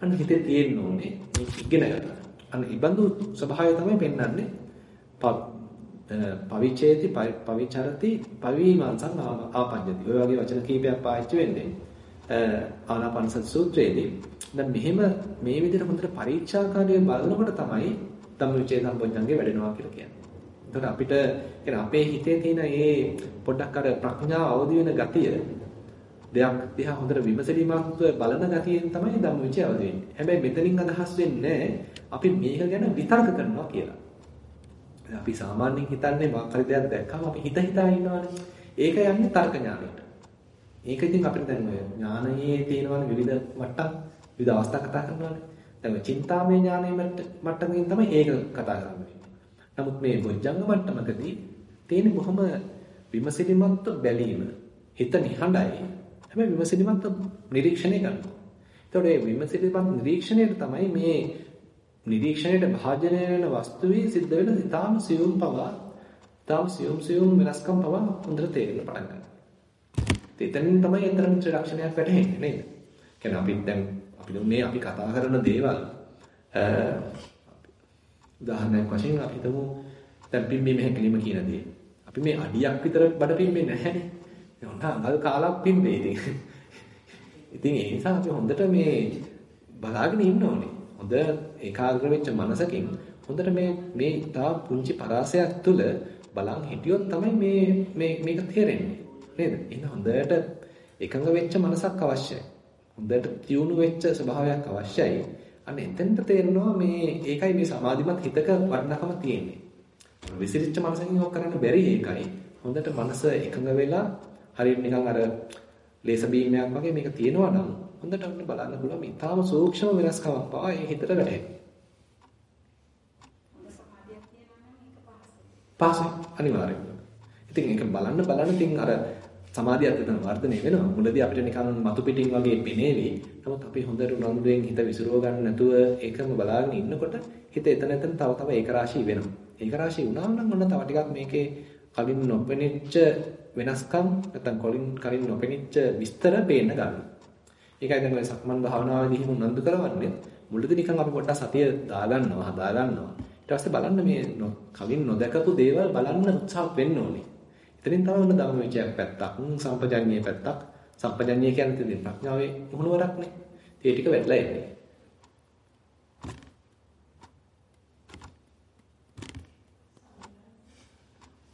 අන්න හිතේ තියෙන්න ඕනේ මේ ඉගෙන ගන්න. අන්න ඉබඳු ස්වභාවය තමයි පෙන්වන්නේ. පවිචේති පවිචරති පවිමාංසං ආපඤ්ඤති. ඔය වගේ වචන කීපයක් පාවිච්චි වෙන්නේ. ආනාපානසති සූත්‍රයේදී. දැන් මෙහෙම මේ විදිහට හොඳට පරීක්ෂාකාරීව බලනකොට තමයි ධම්මවිචේ සම්පොඥංගේ වැඩෙනවා කියලා කියන්නේ. එතකොට අපිට කියන්නේ අපේ හිතේ තියෙන මේ පොඩ්ඩක් අර ප්‍රඥාව අවදි වෙන ගතිය දෙයක් දිහා හොඳට විමසීමක් බලන ගතියෙන් තමයි ධම්මවිචය අවදි වෙන්නේ. හැබැයි මෙතනින් අදහස් වෙන්නේ අපි මේක ගැන විතර්ක කරනවා කියලා. අපි සාමාන්‍යයෙන් හිතන්නේ මොකක් හරි දෙයක් දැක්කම අපි හිත හිතා ඉන්නවානේ. ඒක යන්නේ තර්ක ඥානෙට. ඒක ඉතින් අපිට දැන් ඔය ඥානයේ තියෙනවනේ විවිධ මට්ටම් විවිධ අවස්ථා කතා කරනවානේ. දැන් ඔය චින්තාමය ඥානයේ මට්ටමකින් තමයි ඒක කතා කරන්නේ. නමුත් මේ බොජ්ජංග මට්ටමකදී තියෙන බොහොම විමසිලිමත් බැලීම. හිත නිහඬයි. හැබැයි විමසිලිමත් නිරීක්ෂණය කරනවා. ඒතකොට මේ විමසිලිමත් නිරීක්ෂණයට තමයි මේ නිරීක්ෂණයට භාජනය වෙන වස්තුවේ සිද්ධ වෙන ඊටාම සියුම් පවා ඊටාම සියුම් සියුම් වෙනස්කම් පවා හොඳට තේරෙන්න පටන් ගන්නවා. එතනින් තමයි එතරම් ත්‍රිලක්ෂණයක් වැටහෙන්නේ නේද? කියන්නේ අපි දැන් අපි මේ අපි කතා කරන දේවල් උදාහරණයක් වශයෙන් අපි හිතමු දැන් පිම්බීම හැකිලිම කියන දේ. අපි මේ අඩියක් විතර බඩ පිම්බෙන්නේ නැහැනේ. ඔන්න අඟල් කාලක් පිම්බේ ඉතින්. ඉතින් ඒ නිසා අපි හොඳට මේ බලාගෙන ඉන්න ඕනේ. හොඳ ඒකාග්‍ර වෙච්ච මනසකින් හොඳට මේ මේ තා පුංචි පරාසයක් තුල බලන් හිටියොත් තමයි මේ මේ මේක තේරෙන්නේ. නේද? එහෙනම් හොඳට එකඟ වෙච්ච මනසක් අවශ්‍යයි. හොඳට තියුණු වෙච්ච ස්වභාවයක් අවශ්‍යයි. අන්න එතෙන්ට තේරෙනවා මේ ඒකයි මේ සමාධිමත් හිතක වටිනකම තියෙන්නේ. විසිරිච්ච මනසකින් ඔක් කරන්න බැරි ඒකයි. හොඳට මනස එකඟ වෙලා හරියට නිකන් අර ලේස බීමයක් වගේ මේක තියෙනවා නම් හොඳට අපිට බලන්න පුළුවන් මේ තාම සූක්ෂම වෙනස්කමක් පවා ඒ හිතට වැටහෙනවා. පහසුයි අනිවාර්යයෙන්ම. ඉතින් ඒක බලන්න බලන්න ඉතින් අර සමාධියත් එතන වර්ධනය වෙනවා. මුලදී අපිට නිකන් මතු පිටින් වගේ පෙනේවි. නමුත් අපි හොඳට උනන්දුවෙන් හිත විසිරව ගන්න නැතුව ඒකම බලාගෙන ඉන්නකොට හිත එතන එතන තව තව ඒක රාශී වෙනවා. ඒක රාශී වුණාම නම් ඔන්න තව ටිකක් මේකේ කලින් නොපෙනිච්ච වෙනස්කම් නැත්නම් කලින් කලින් නොපෙනිච්ච විස්තර පේන්න ගන්නවා. ඒකයි දැන් ඔය සක්මන් භාවනාවේදී හිම උනන්දු කරවන්නේ මුලදී නිකන් අපි පොඩ්ඩක් සතිය දාගන්නවා, හදාගන්නවා. ඊට පස්සේ බලන්න මේ කලින් නොදකපු දේවල් බලන්න උත්සාහ වෙන්න ඕනේ. එතනින් තමයි ඔන්න ධම්මවිචයක් පැත්තක්, සම්පජඤ්ඤයේ පැත්තක්. සම්පජඤ්ඤය කියන්නේ ඉතින් ප්‍රඥාවේ මුහුණුවරක්නේ. ඒ ටික වැටලා එන්නේ.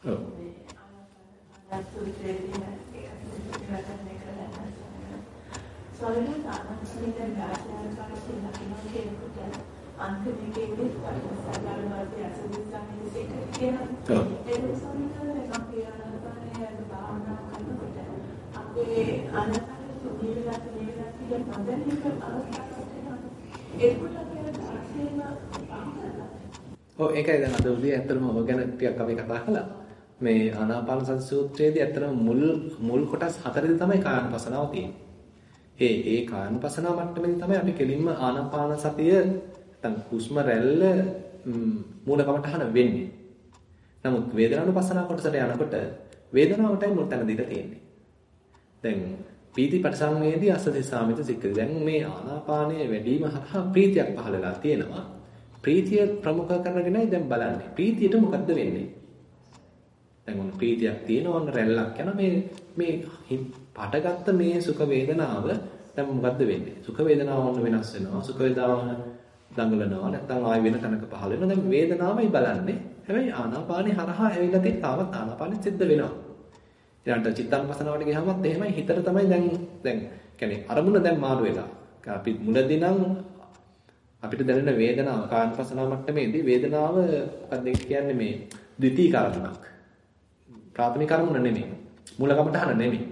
ඔව්. සොයන තාමස්මිතෙන් ආශාර කරසින කෙනෙකුට අන්තිමේදී පරිසරවල වාසිය අසුවිසන්නේ ඒක කියන ඒ සොයන අපේ භාවනා කරනකොට අපේ අනතර සුදීලා කියලා කියන මදනික අවස්ථාවක් ඒකට ඔව් ඒකයි දැන් අද උදේ ඇත්තටම ඔය ගැන ටිකක් අපි කතා කළා. මේ ආනාපාන සති සූත්‍රයේදී ඇත්තටම මුල් මුල් කොටස් හතරේදී තමයි කායanusasanaව තියෙන්නේ. ඒ ඒ කායanusasanaව මට්ටමේදී තමයි අපි කෙලින්ම ආනාපාන සතිය නැත්නම් හුස්ම රැල්ල මූලකමටහන වෙන්නේ. නමුත් වේදනානුපස්සනාව කොටසට යනකොට වේදනාවටයි මුල් තැන දීලා තියෙන්නේ. දැන් පීති පරිසංවේදී අසති සාමිත සික්කද. දැන් මේ ආනාපානයේ වැඩිම හරහා ප්‍රීතියක් පහළ වෙලා තියෙනවා. ප්‍රීතිය ප්‍රමුඛ කරගෙනයි දැන් බලන්නේ. ප්‍රීතියට මොකද්ද වෙන්නේ? දැන් ඔන්න ප්‍රීතියක් තියෙනවා ඔන්න රැල්ලක් යන මේ මේ පටගත්ත මේ සුඛ වේදනාව දැන් මොකද්ද වෙන්නේ? සුඛ වේදනාව ඔන්න වෙනස් වෙනවා. සුඛ වේදනාව දඟලනවා නැත්නම් ආය වෙන තැනක පහළ වෙනවා. දැන් වේදනාවයි බලන්නේ. හැබැයි ආනාපානේ හරහා ඇවිල්ලා තියෙන තාමත් ආනාපානේ සිද්ධ වෙනවා. ඊළඟට චිත්තානුපසනාවට ගියාමත් එහෙමයි හිතට තමයි දැන් දැන් කියන්නේ අරමුණ දැන් මාරු වෙලා. අපි මුලදී නම් අපිට දැනෙන වේදනාව කායනුපසනාව මට්ටමේදී වේදනාව මොකක්ද කියන්නේ මේ ද්විතීක අරමුණක්. ප්‍රාථමික අරමුණ නෙමෙයි. මූලකමටහන නෙමෙයි.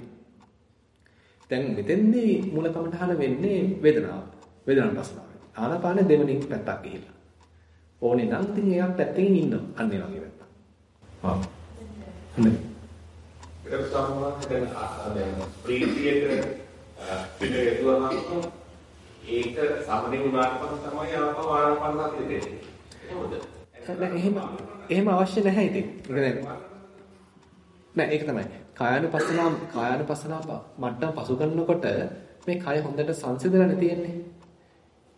දැන් මෙතෙන්දී මූලකමටහන වෙන්නේ වේදනාව. වේදනානුපසනාව. ආනාපානේ දෙවෙනි පැත්තක් ගිහිල්ලා. ඕනේ නම් ඉතින් එයා පැත්තකින් ඉන්නවා. අන්න ඒ වගේ පැත්තක්. ඔව්. හොඳයි. ඒක සම්මාන දැන් ප්‍රීතියට පිටේ යතුවම ඒක සමනේ වුණාට පස්සේ තමයි ආපහු ආරම්භ දෙන්නේ. නෑ එහෙම එහෙම අවශ්‍ය නැහැ ඉතින්. නෑ ඒක තමයි. කායानुපස්සනා කායानुපස්සනා මට්ටම පසු කරනකොට මේ කය හොඳට සංසිඳලා තියෙන්නේ.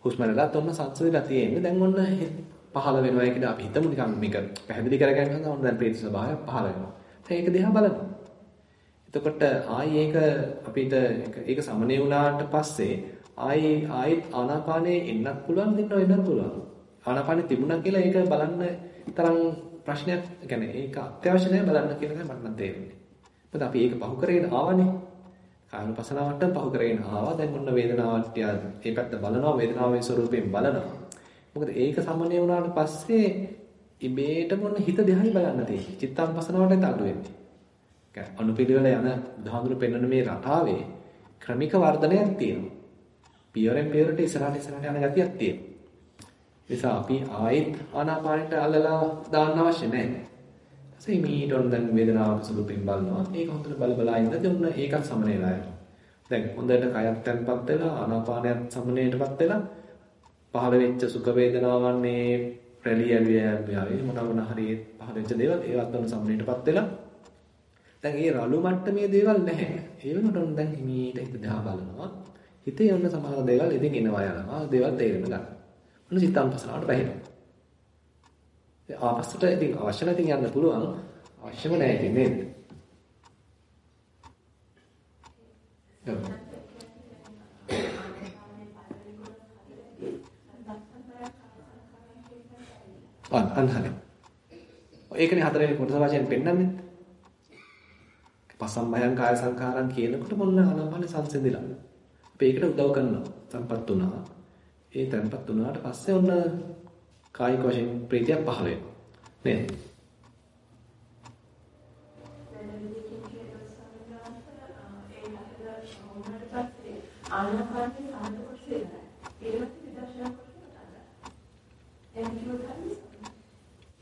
හුස්ම රටත් ඔන්න සංසිඳලා තියෙන්නේ. දැන් ඔන්න පහළ වෙනවා කියලා අපි හිතමු නිකන් මේක පැහැදිලි කරගන්න හදනවා දැන් ප්‍රීති ස්වභාවය පහළ වෙනවා. දැන් ඒක දිහා බලනවා. එතකොට ආයි ඒක අපිට ඒක සමනය වුණාට පස්සේ ආයි ආයිත් ආනාපානේ එන්නත් පුළුවන් දෙන්න එන්නත් පුළුවන්. ආනාපානේ තිබුණා කියලා ඒක බලන්න තරම් ප්‍රශ්නයක් يعني ඒක අත්‍යවශ්‍ය නැහැ බලන්න කියන එක මට නම් තේරෙන්නේ. මොකද අපි ඒක පහු කරගෙන ආවනේ. කායනුපසනාවට පහු කරගෙන ආවා. දැන් මොන වේදනාවට ඒ පැත්ත බලනවා වේදනාවේ ස්වરૂපයෙන් බලනවා. මොකද ඒක සමනය වුණාට පස්සේ ඉබේට මොන හිත දෙහයි බලන්න තියෙන්නේ. චිත්තානුපසනාවට ඒක අඩු වෙන්නේ. කියන්නේ අනුපිළිවෙල යන බුදුහාඳුරු පෙන්වන මේ රටාවේ ක්‍රමික වර්ධනයක් තියෙනවා. පියරෙන් පියරට ඉස්සරහට ඉස්සරහට යන ගතියක් තියෙනවා. නිසා අපි ආයෙත් ආනාපානෙට අල්ලලා දාන්න අවශ්‍ය නැහැ. ඊපස්සේ මීට ඔන්න දැන් වේදනාව සුළුපින් බලනවා. ඒක හොඳට බල බලා ඉඳලා ඔන්න ඒකත් සමනය වෙලා යනවා. දැන් හොඳට කයත් තැම්පත් වෙලා ආනාපානයත් සමනයටපත් වෙලා පහළ වෙච්ච සුඛ වේදනාවන් මේ රැලි ඇවිල්ලා මොනවා මොන හරි පහළ වෙච්ච දේවල් ඒවත් ඔන්න සමනයටපත් වෙලා දැන් ඒ රළු මට්ටමේ දේවල් නැහැ. ඒ වෙනකොට දැන් හිමීට හිත දිහා බලනවා. හිතේ යන සමහර දේවල් ඉතින් එනවා යනවා. දේවල් තේරෙන්න ගන්නවා. මොන සිතාම්පසනාවට බහිනවා. ඒ ආපස්සට ඉතින් අවශ්‍ය නැතිනම් යන්න පුළුවන්. අවශ්‍යම නැහැ ඉතින් නේද? අන් අන්හනේ. ඒකනේ හතරවෙනි කොටස වශයෙන් පෙන්වන්නේ. පසම්බයං කාය සංඛාරං කියනකොට මොන ආනාපාන සංසිඳිලා. අපි ඒකට උදව් කරනවා. සම්පත් වුණා. ඒ තැන්පත් වුණාට පස්සේ ඔන්න කායික වශයෙන් ප්‍රීතියක් පහළ වෙනවා. නේද? ආනාපානයේ ආන කොටසේ ඊට පස්සේ විදර්ශනා කොටස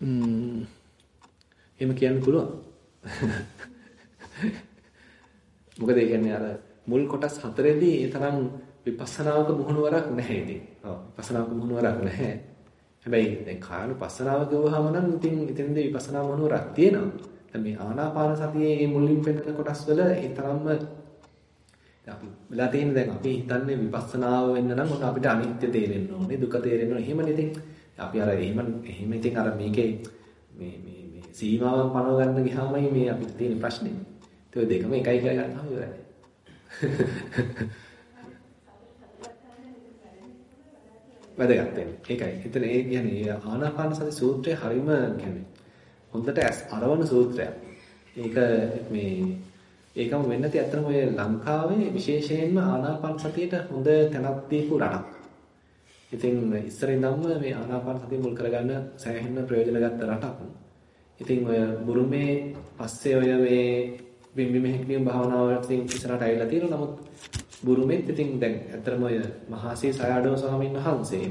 ම්ම් එහෙම කියන්න පුළුවන්. [laughs] මොකද ඒ කියන්නේ අර මුල් කොටස් හතරේදී ඒ තරම් විපස්සනාවක මුහුණුවරක් නැහැ ඉතින්. ඔව් විපස්සනාවක මුහුණුවරක් නැහැ. හැබැයි දැන් කායනුපස්සනාව ගවහම නම් ඉතින් ඉතින්දී විපස්සනා මුහුණුවරක් තියෙනවා. දැන් මේ ආනාපාන සතියේ මේ මුලින් පෙන්නන කොටස් වල ඒ තරම්ම අපි වෙලා තියෙන දැන් අපි හිතන්නේ විපස්සනාව වෙන්න නම් මොන අපිට අනිත්‍ය තේරෙන්න ඕනේ දුක තේරෙන්න ඕනේ. එහෙමනේ ඉතින් අපි අර එහෙම එහෙම ඉතින් අර මේකේ මේ මේ මේ සීමාවන් පනව ගන්න ගියාමයි මේ අපිට තියෙන ප්‍රශ්නේ. ඒ දෙකම එකයි කියලා ගන්නවා ඉවරයි. වැදගත් වෙන්නේ. ඒකයි. එතන ඒ කියන්නේ ආනාපාන සති සූත්‍රය හරීම කියන්නේ හොඳට අරවන සූත්‍රයක්. ඒක මේ ඒකම වෙන්න තියෙ ඇත්තම ඔය ලංකාවේ විශේෂයෙන්ම ආනාපාන සතියට හොඳ තැනක් දීපු රටක්. ඉතින් ඉස්සර ඉඳන්ම මේ ආනාපාන සතිය මුල් කරගන්න සෑහෙන ප්‍රයෝජන ගත්ත රටක්. ඉතින් ඔය බුරුමේ පස්සේ ඔය මේ බිම්බි මෙහෙකලියම් භාවනාවට ඉතින් ඉස්සරහට ඇවිල්ලා තියෙනවා. නමුත් බුරුමෙත් ඉතින් දැන් ඇත්තටම ඔය මහසී සයඩෝ ස්වාමීන් වහන්සේ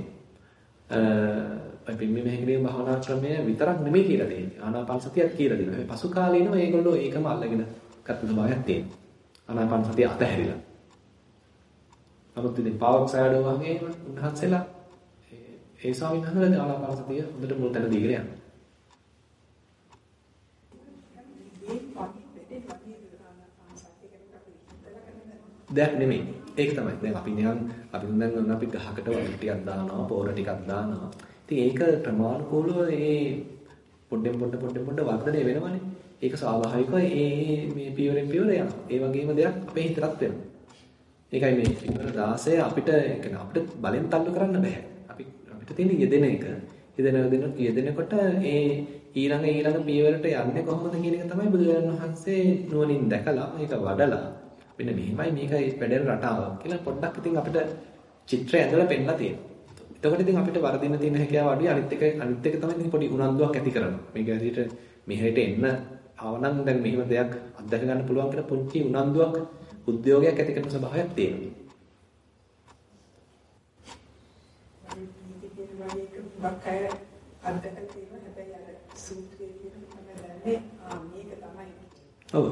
අ බිම්බි මෙහෙකලියම් භාවනා ක්‍රමය විතරක් නෙමෙයි කියලා දෙන්නේ. ආනාපාන සතියත් කියලා දෙනවා. මේ පසු කාලේනම ඒගොල්ලෝ ඒකම අල්ලගෙන ගත්ත ස්වභාවයක් තියෙනවා. ආනාපාන සතිය අතහැරිලා. නමුත් ඉතින් පාවොක් සයඩෝ වගේ උන්වහන්සේලා ඒ ස්වාමීන් වහන්සේලා ආනාපාන සතිය හොඳට මුල් තැන දීගෙන යනවා. දෙයක් නෙමෙයි. ඒක තමයි. දැන් අපි නිකන් අපි දැන් අපි ගහකට වල ටිකක් දානවා, පොර ටිකක් දානවා. ඉතින් ඒක ප්‍රමාණිකෝලව ඒ පොඩ්ඩෙන් පොඩ්ඩ පොඩ්ඩෙන් පොඩ්ඩ වර්ධනය වෙනවනේ. ඒක ස්වාභාවිකව ඒ මේ පියවරෙන් පියවර යනවා. ඒ වගේම දෙයක් අපේ හිතටත් වෙනවා. ඒකයි මේ පියවර 16 අපිට කියන්නේ අපිට බලෙන් තල්ලු කරන්න බෑ. අපි අපිට තියෙන යෙදෙන එක. යෙදෙන යෙදෙන යෙදෙනකොට ඒ ඊළඟ ඊළඟ පියවරට යන්නේ කොහොමද කියන එක තමයි බුදුරජාණන් වහන්සේ නුවණින් දැකලා ඒක වඩලා මෙන්න මෙහෙමයි මේක වැඩෙන රටාව කියලා පොඩ්ඩක් ඉතින් අපිට චිත්‍රය ඇඳලා පෙන්නලා තියෙනවා. එතකොට ඉතින් අපිට වර්ධින්න තියෙන හැකියාව අඩුයි අනිත් එක අනිත් එක තමයි ඉතින් පොඩි උනන්දුවක් ඇති කරනවා. මේක ඇදිට මෙහෙට එන්න ආවනම් දැන් මෙහෙම දෙයක් අත්දැක ගන්න පුළුවන් කියලා පුංචි උනන්දුවක් උද්‍යෝගයක් ඇති කරන ස්වභාවයක් තියෙනවා. බක්කය අත්දැක තියෙනවා හැබැයි අර සූත්‍රයේ කියන මම දන්නේ ආ මේක තමයි. ඔව්.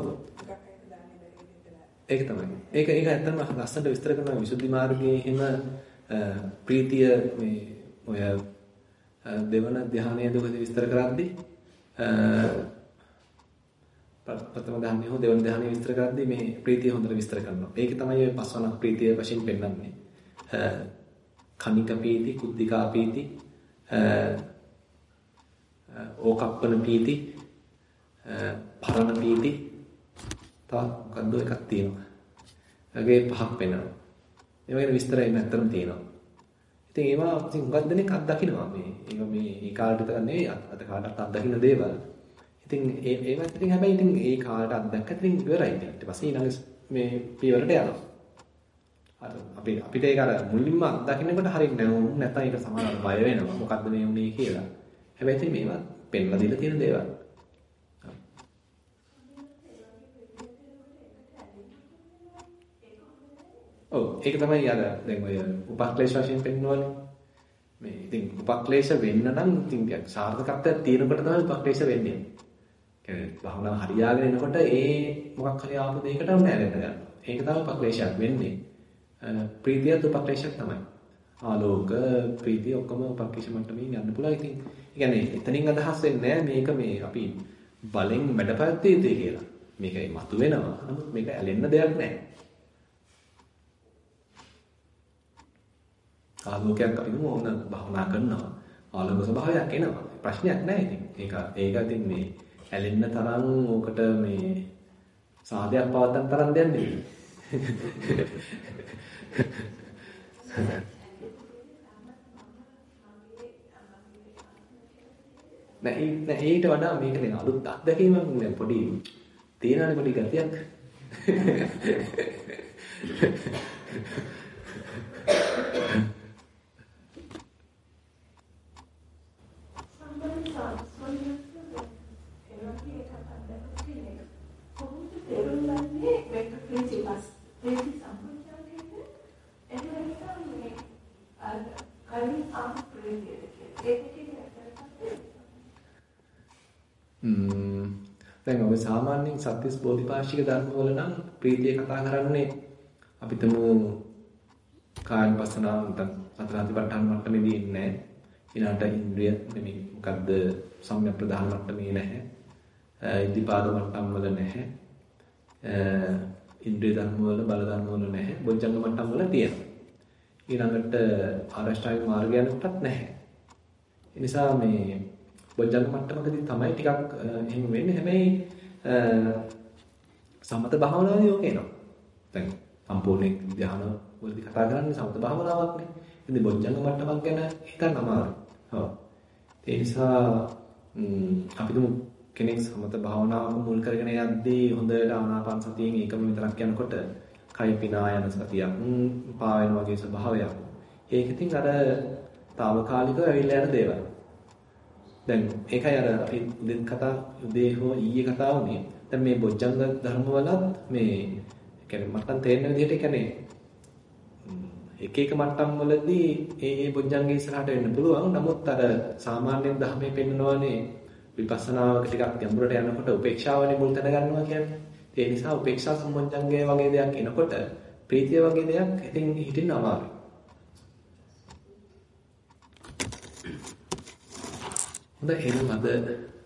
ඒක තමයි. ඒක ඒක ඇත්තම ලස්සනට විස්තර කරනවා විසුද්ධි මාර්ගයේ එහෙම ප්‍රීතිය මේ ඔය දෙවන ධානයේ දුකද විස්තර කරද්දී ප්‍රථම ධානයේ හෝ දෙවන ධානයේ විස්තර කරද්දී මේ ප්‍රීතිය හොඳට විස්තර කරනවා. ඒක තමයි ඔය පස්වන ප්‍රීතිය වශයෙන් පෙන්වන්නේ. කනික පීති, කුද්ධිකා පීති, ඕකප්පන පීති පරණ පීති තව මොකද්ද එකක් තියෙනවා. ඒගේ පහක් වෙනවා. ඒ වගේ විස්තරය නැත්තරම තියෙනවා. ඉතින් ඒවා ඉතින් හුඟක් දෙනෙක් අත්දකින්නවා මේ. ඒක මේ ඒ කාලේ විතර නෙවෙයි අද කාලටත් අත්දකින්න දේවල්. ඉතින් ඒ ඒවත් ඉතින් හැබැයි ඉතින් ඒ කාලට අත්දැක්ක ඉතින් ඉවරයි. ඊට පස්සේ ඊළඟ මේ පියවරට යනවා. අර අපි අපිට ඒක අර මුලින්ම අත්දකින්නකොට හරියන්නේ නැහැ. නැත්නම් ඒක සමහරවල් බය වෙනවා. මොකද්ද මේ වුනේ කියලා. හැබැයි ඉතින් මේවා පෙන්ලා දීලා තියෙන දේවල්. ඔව් ඒක තමයි අර දැන් ඔය උපක්ලේශ වශයෙන් පෙන්වන්නේ. මේ ඉතින් උපක්ලේශ වෙන්න නම් ඉතින් සාර්ථකත්වයක් තියෙනකොට තමයි උපක්ලේශ වෙන්නේ. කියන්නේ භවනා හරියාගෙන එනකොට ඒ මොකක් හරි ආපු දෙයකට නැරෙන්න ගන්නවා. ඒක තමයි උපක්ලේශයක් වෙන්නේ. ප්‍රීතියත් උපක්ලේශයක් තමයි. ආලෝක ප්‍රීතිය ඔක්කොම උපක්ලේශ මට්ටමින් යන්න පුළුවන්. ඉතින් ඒ කියන්නේ එතනින් අදහස් වෙන්නේ මේක මේ අපි බලෙන් මැඩපැත්තේ යුතුයි කියලා. මේක මතු වෙනවා. නමුත් මේක ඇලෙන්න දෙයක් නැහැ. ආලෝකයක් අපි මොන භවනා කරනවා. ආලෝක ස්වභාවයක් එනවා. ප්‍රශ්නයක් නැහැ ඉතින්. ඒක ඒක ඉතින් මේ ඇලෙන්න තරම් ඕකට මේ සාදයක් පවත්තන් තරම් දෙයක් නෙවෙයි. නෑ නෑ ඊට වඩා මේක නේ අලුත් අත්දැකීමක් නේ පොඩි තේරෙන පොඩි ගතියක්. දැන් ඔබ සාමාන්‍යයෙන් සත්‍විස් බෝධිපාශික ධර්ම වල නම් ප්‍රීතිය කතා කරන්නේ අපිටම කායපසනාව නැත්නම් සතර අධිපට්ඨාන මට්ටමේදී ඉන්නේ ඊළඟට ඉන්ද්‍රිය නෙමෙයි. මොකද්ද? සම්‍යක් ප්‍රධාන මට්ටමේ නැහැ. ඉද්ධිපාද මට්ටම් වල නැහැ. ඉන්ද්‍රිය ධර්ම වල බල ධර්ම වල නැහැ බොජ්ජංග මට්ටම් වල තියෙනවා ඊළඟට ආරෂ්ඨාංග මාර්ගය යනකොටත් නැහැ ඒ නිසා මේ බොජ්ජංග මට්ටමකදී තමයි ටිකක් එහෙම වෙන්නේ. හැබැයි සමත භාවනාවේ යෝග එනවා. දැන් සම්පූර්ණ ධ්‍යාන වලදී කතා කරන්නේ සමත භාවනාවක්නේ. ඉතින් බොජ්ජංග මට්ටමක් ගැන හිතන්න අමාරුයි. ඔව්. ඒ නිසා අපි දුමු කෙනෙක් සමත භාවනාවක මුල් කරගෙන යද්දී හොඳට ආනාපාන සතියෙන් ඒකම විතරක් යනකොට කය පිනා යන සතියක් පා වෙන වගේ ස්වභාවයක්. ඒක ඉතින් අර తాවකාලිකව ඇවිල්ලා යන දේවල්. දැන් ඒකයි අර අපි උදේ කතා උදේ හෝ ඊයේ කතා වුණේ. දැන් මේ බොජ්ජංග ධර්ම වලත් මේ කියන්නේ මට්ටම් තේරෙන විදිහට කියන්නේ එක එක මට්ටම් වලදී ඒ ඒ බොජ්ජංගේ ඉස්සරහට වෙන්න පුළුවන්. නමුත් අර සාමාන්‍යයෙන් ධර්මයේ පෙන්නනවානේ විපස්සනාවක ටිකක් ගැඹුරට යනකොට උපේක්ෂාවනේ මුල් තැන ගන්නවා කියන්නේ. ඒ නිසා උපේක්ෂා සම්බොජ්ජංගය වගේ දෙයක් එනකොට ප්‍රීතිය වගේ දෙයක් ඉතින් හිටින්න අමාරුයි. හොඳයි එහෙනම් අද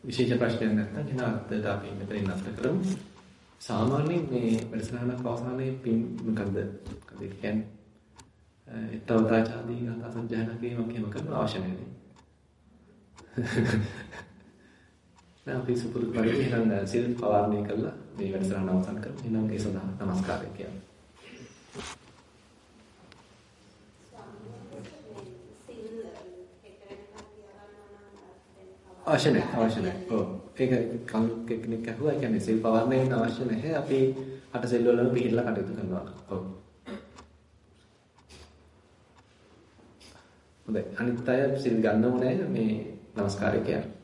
විශේෂ ප්‍රශ්නයක් නැත්නම් එන අදට අපි මෙතනින් අත්ත කරමු. සාමාන්‍යයෙන් මේ වැඩසටහනක් අවසානයේ පින් මොකද? මොකද කියන්නේ? ඊතවතාචාදී ගාථා සංජානන කිරීමක් එහෙම කරන්න අවශ්‍ය නැහැ. දැන් අපි සුපුරුදු පරිදි එහෙනම් සිල් පවාරණය කරලා මේ වැඩසටහන අවසන් කරමු. එහෙනම් ඒ සඳහා নমස්කාරය කියමු. අවශ්‍ය නැහැ අවශ්‍ය නැහැ. ඔව්. ඒක කල්ුක් කෙනෙක් අහුවා. ඒ කියන්නේ සිල් පවන්නේ අවශ්‍ය නැහැ. අපි අට සෙල් වලම පිළිලා කටයුතු කරනවා. ඔව්. හොඳයි. අනිත් අය සිල් ගන්න ඕනේ මේ নমස්කාරය කියන්නේ.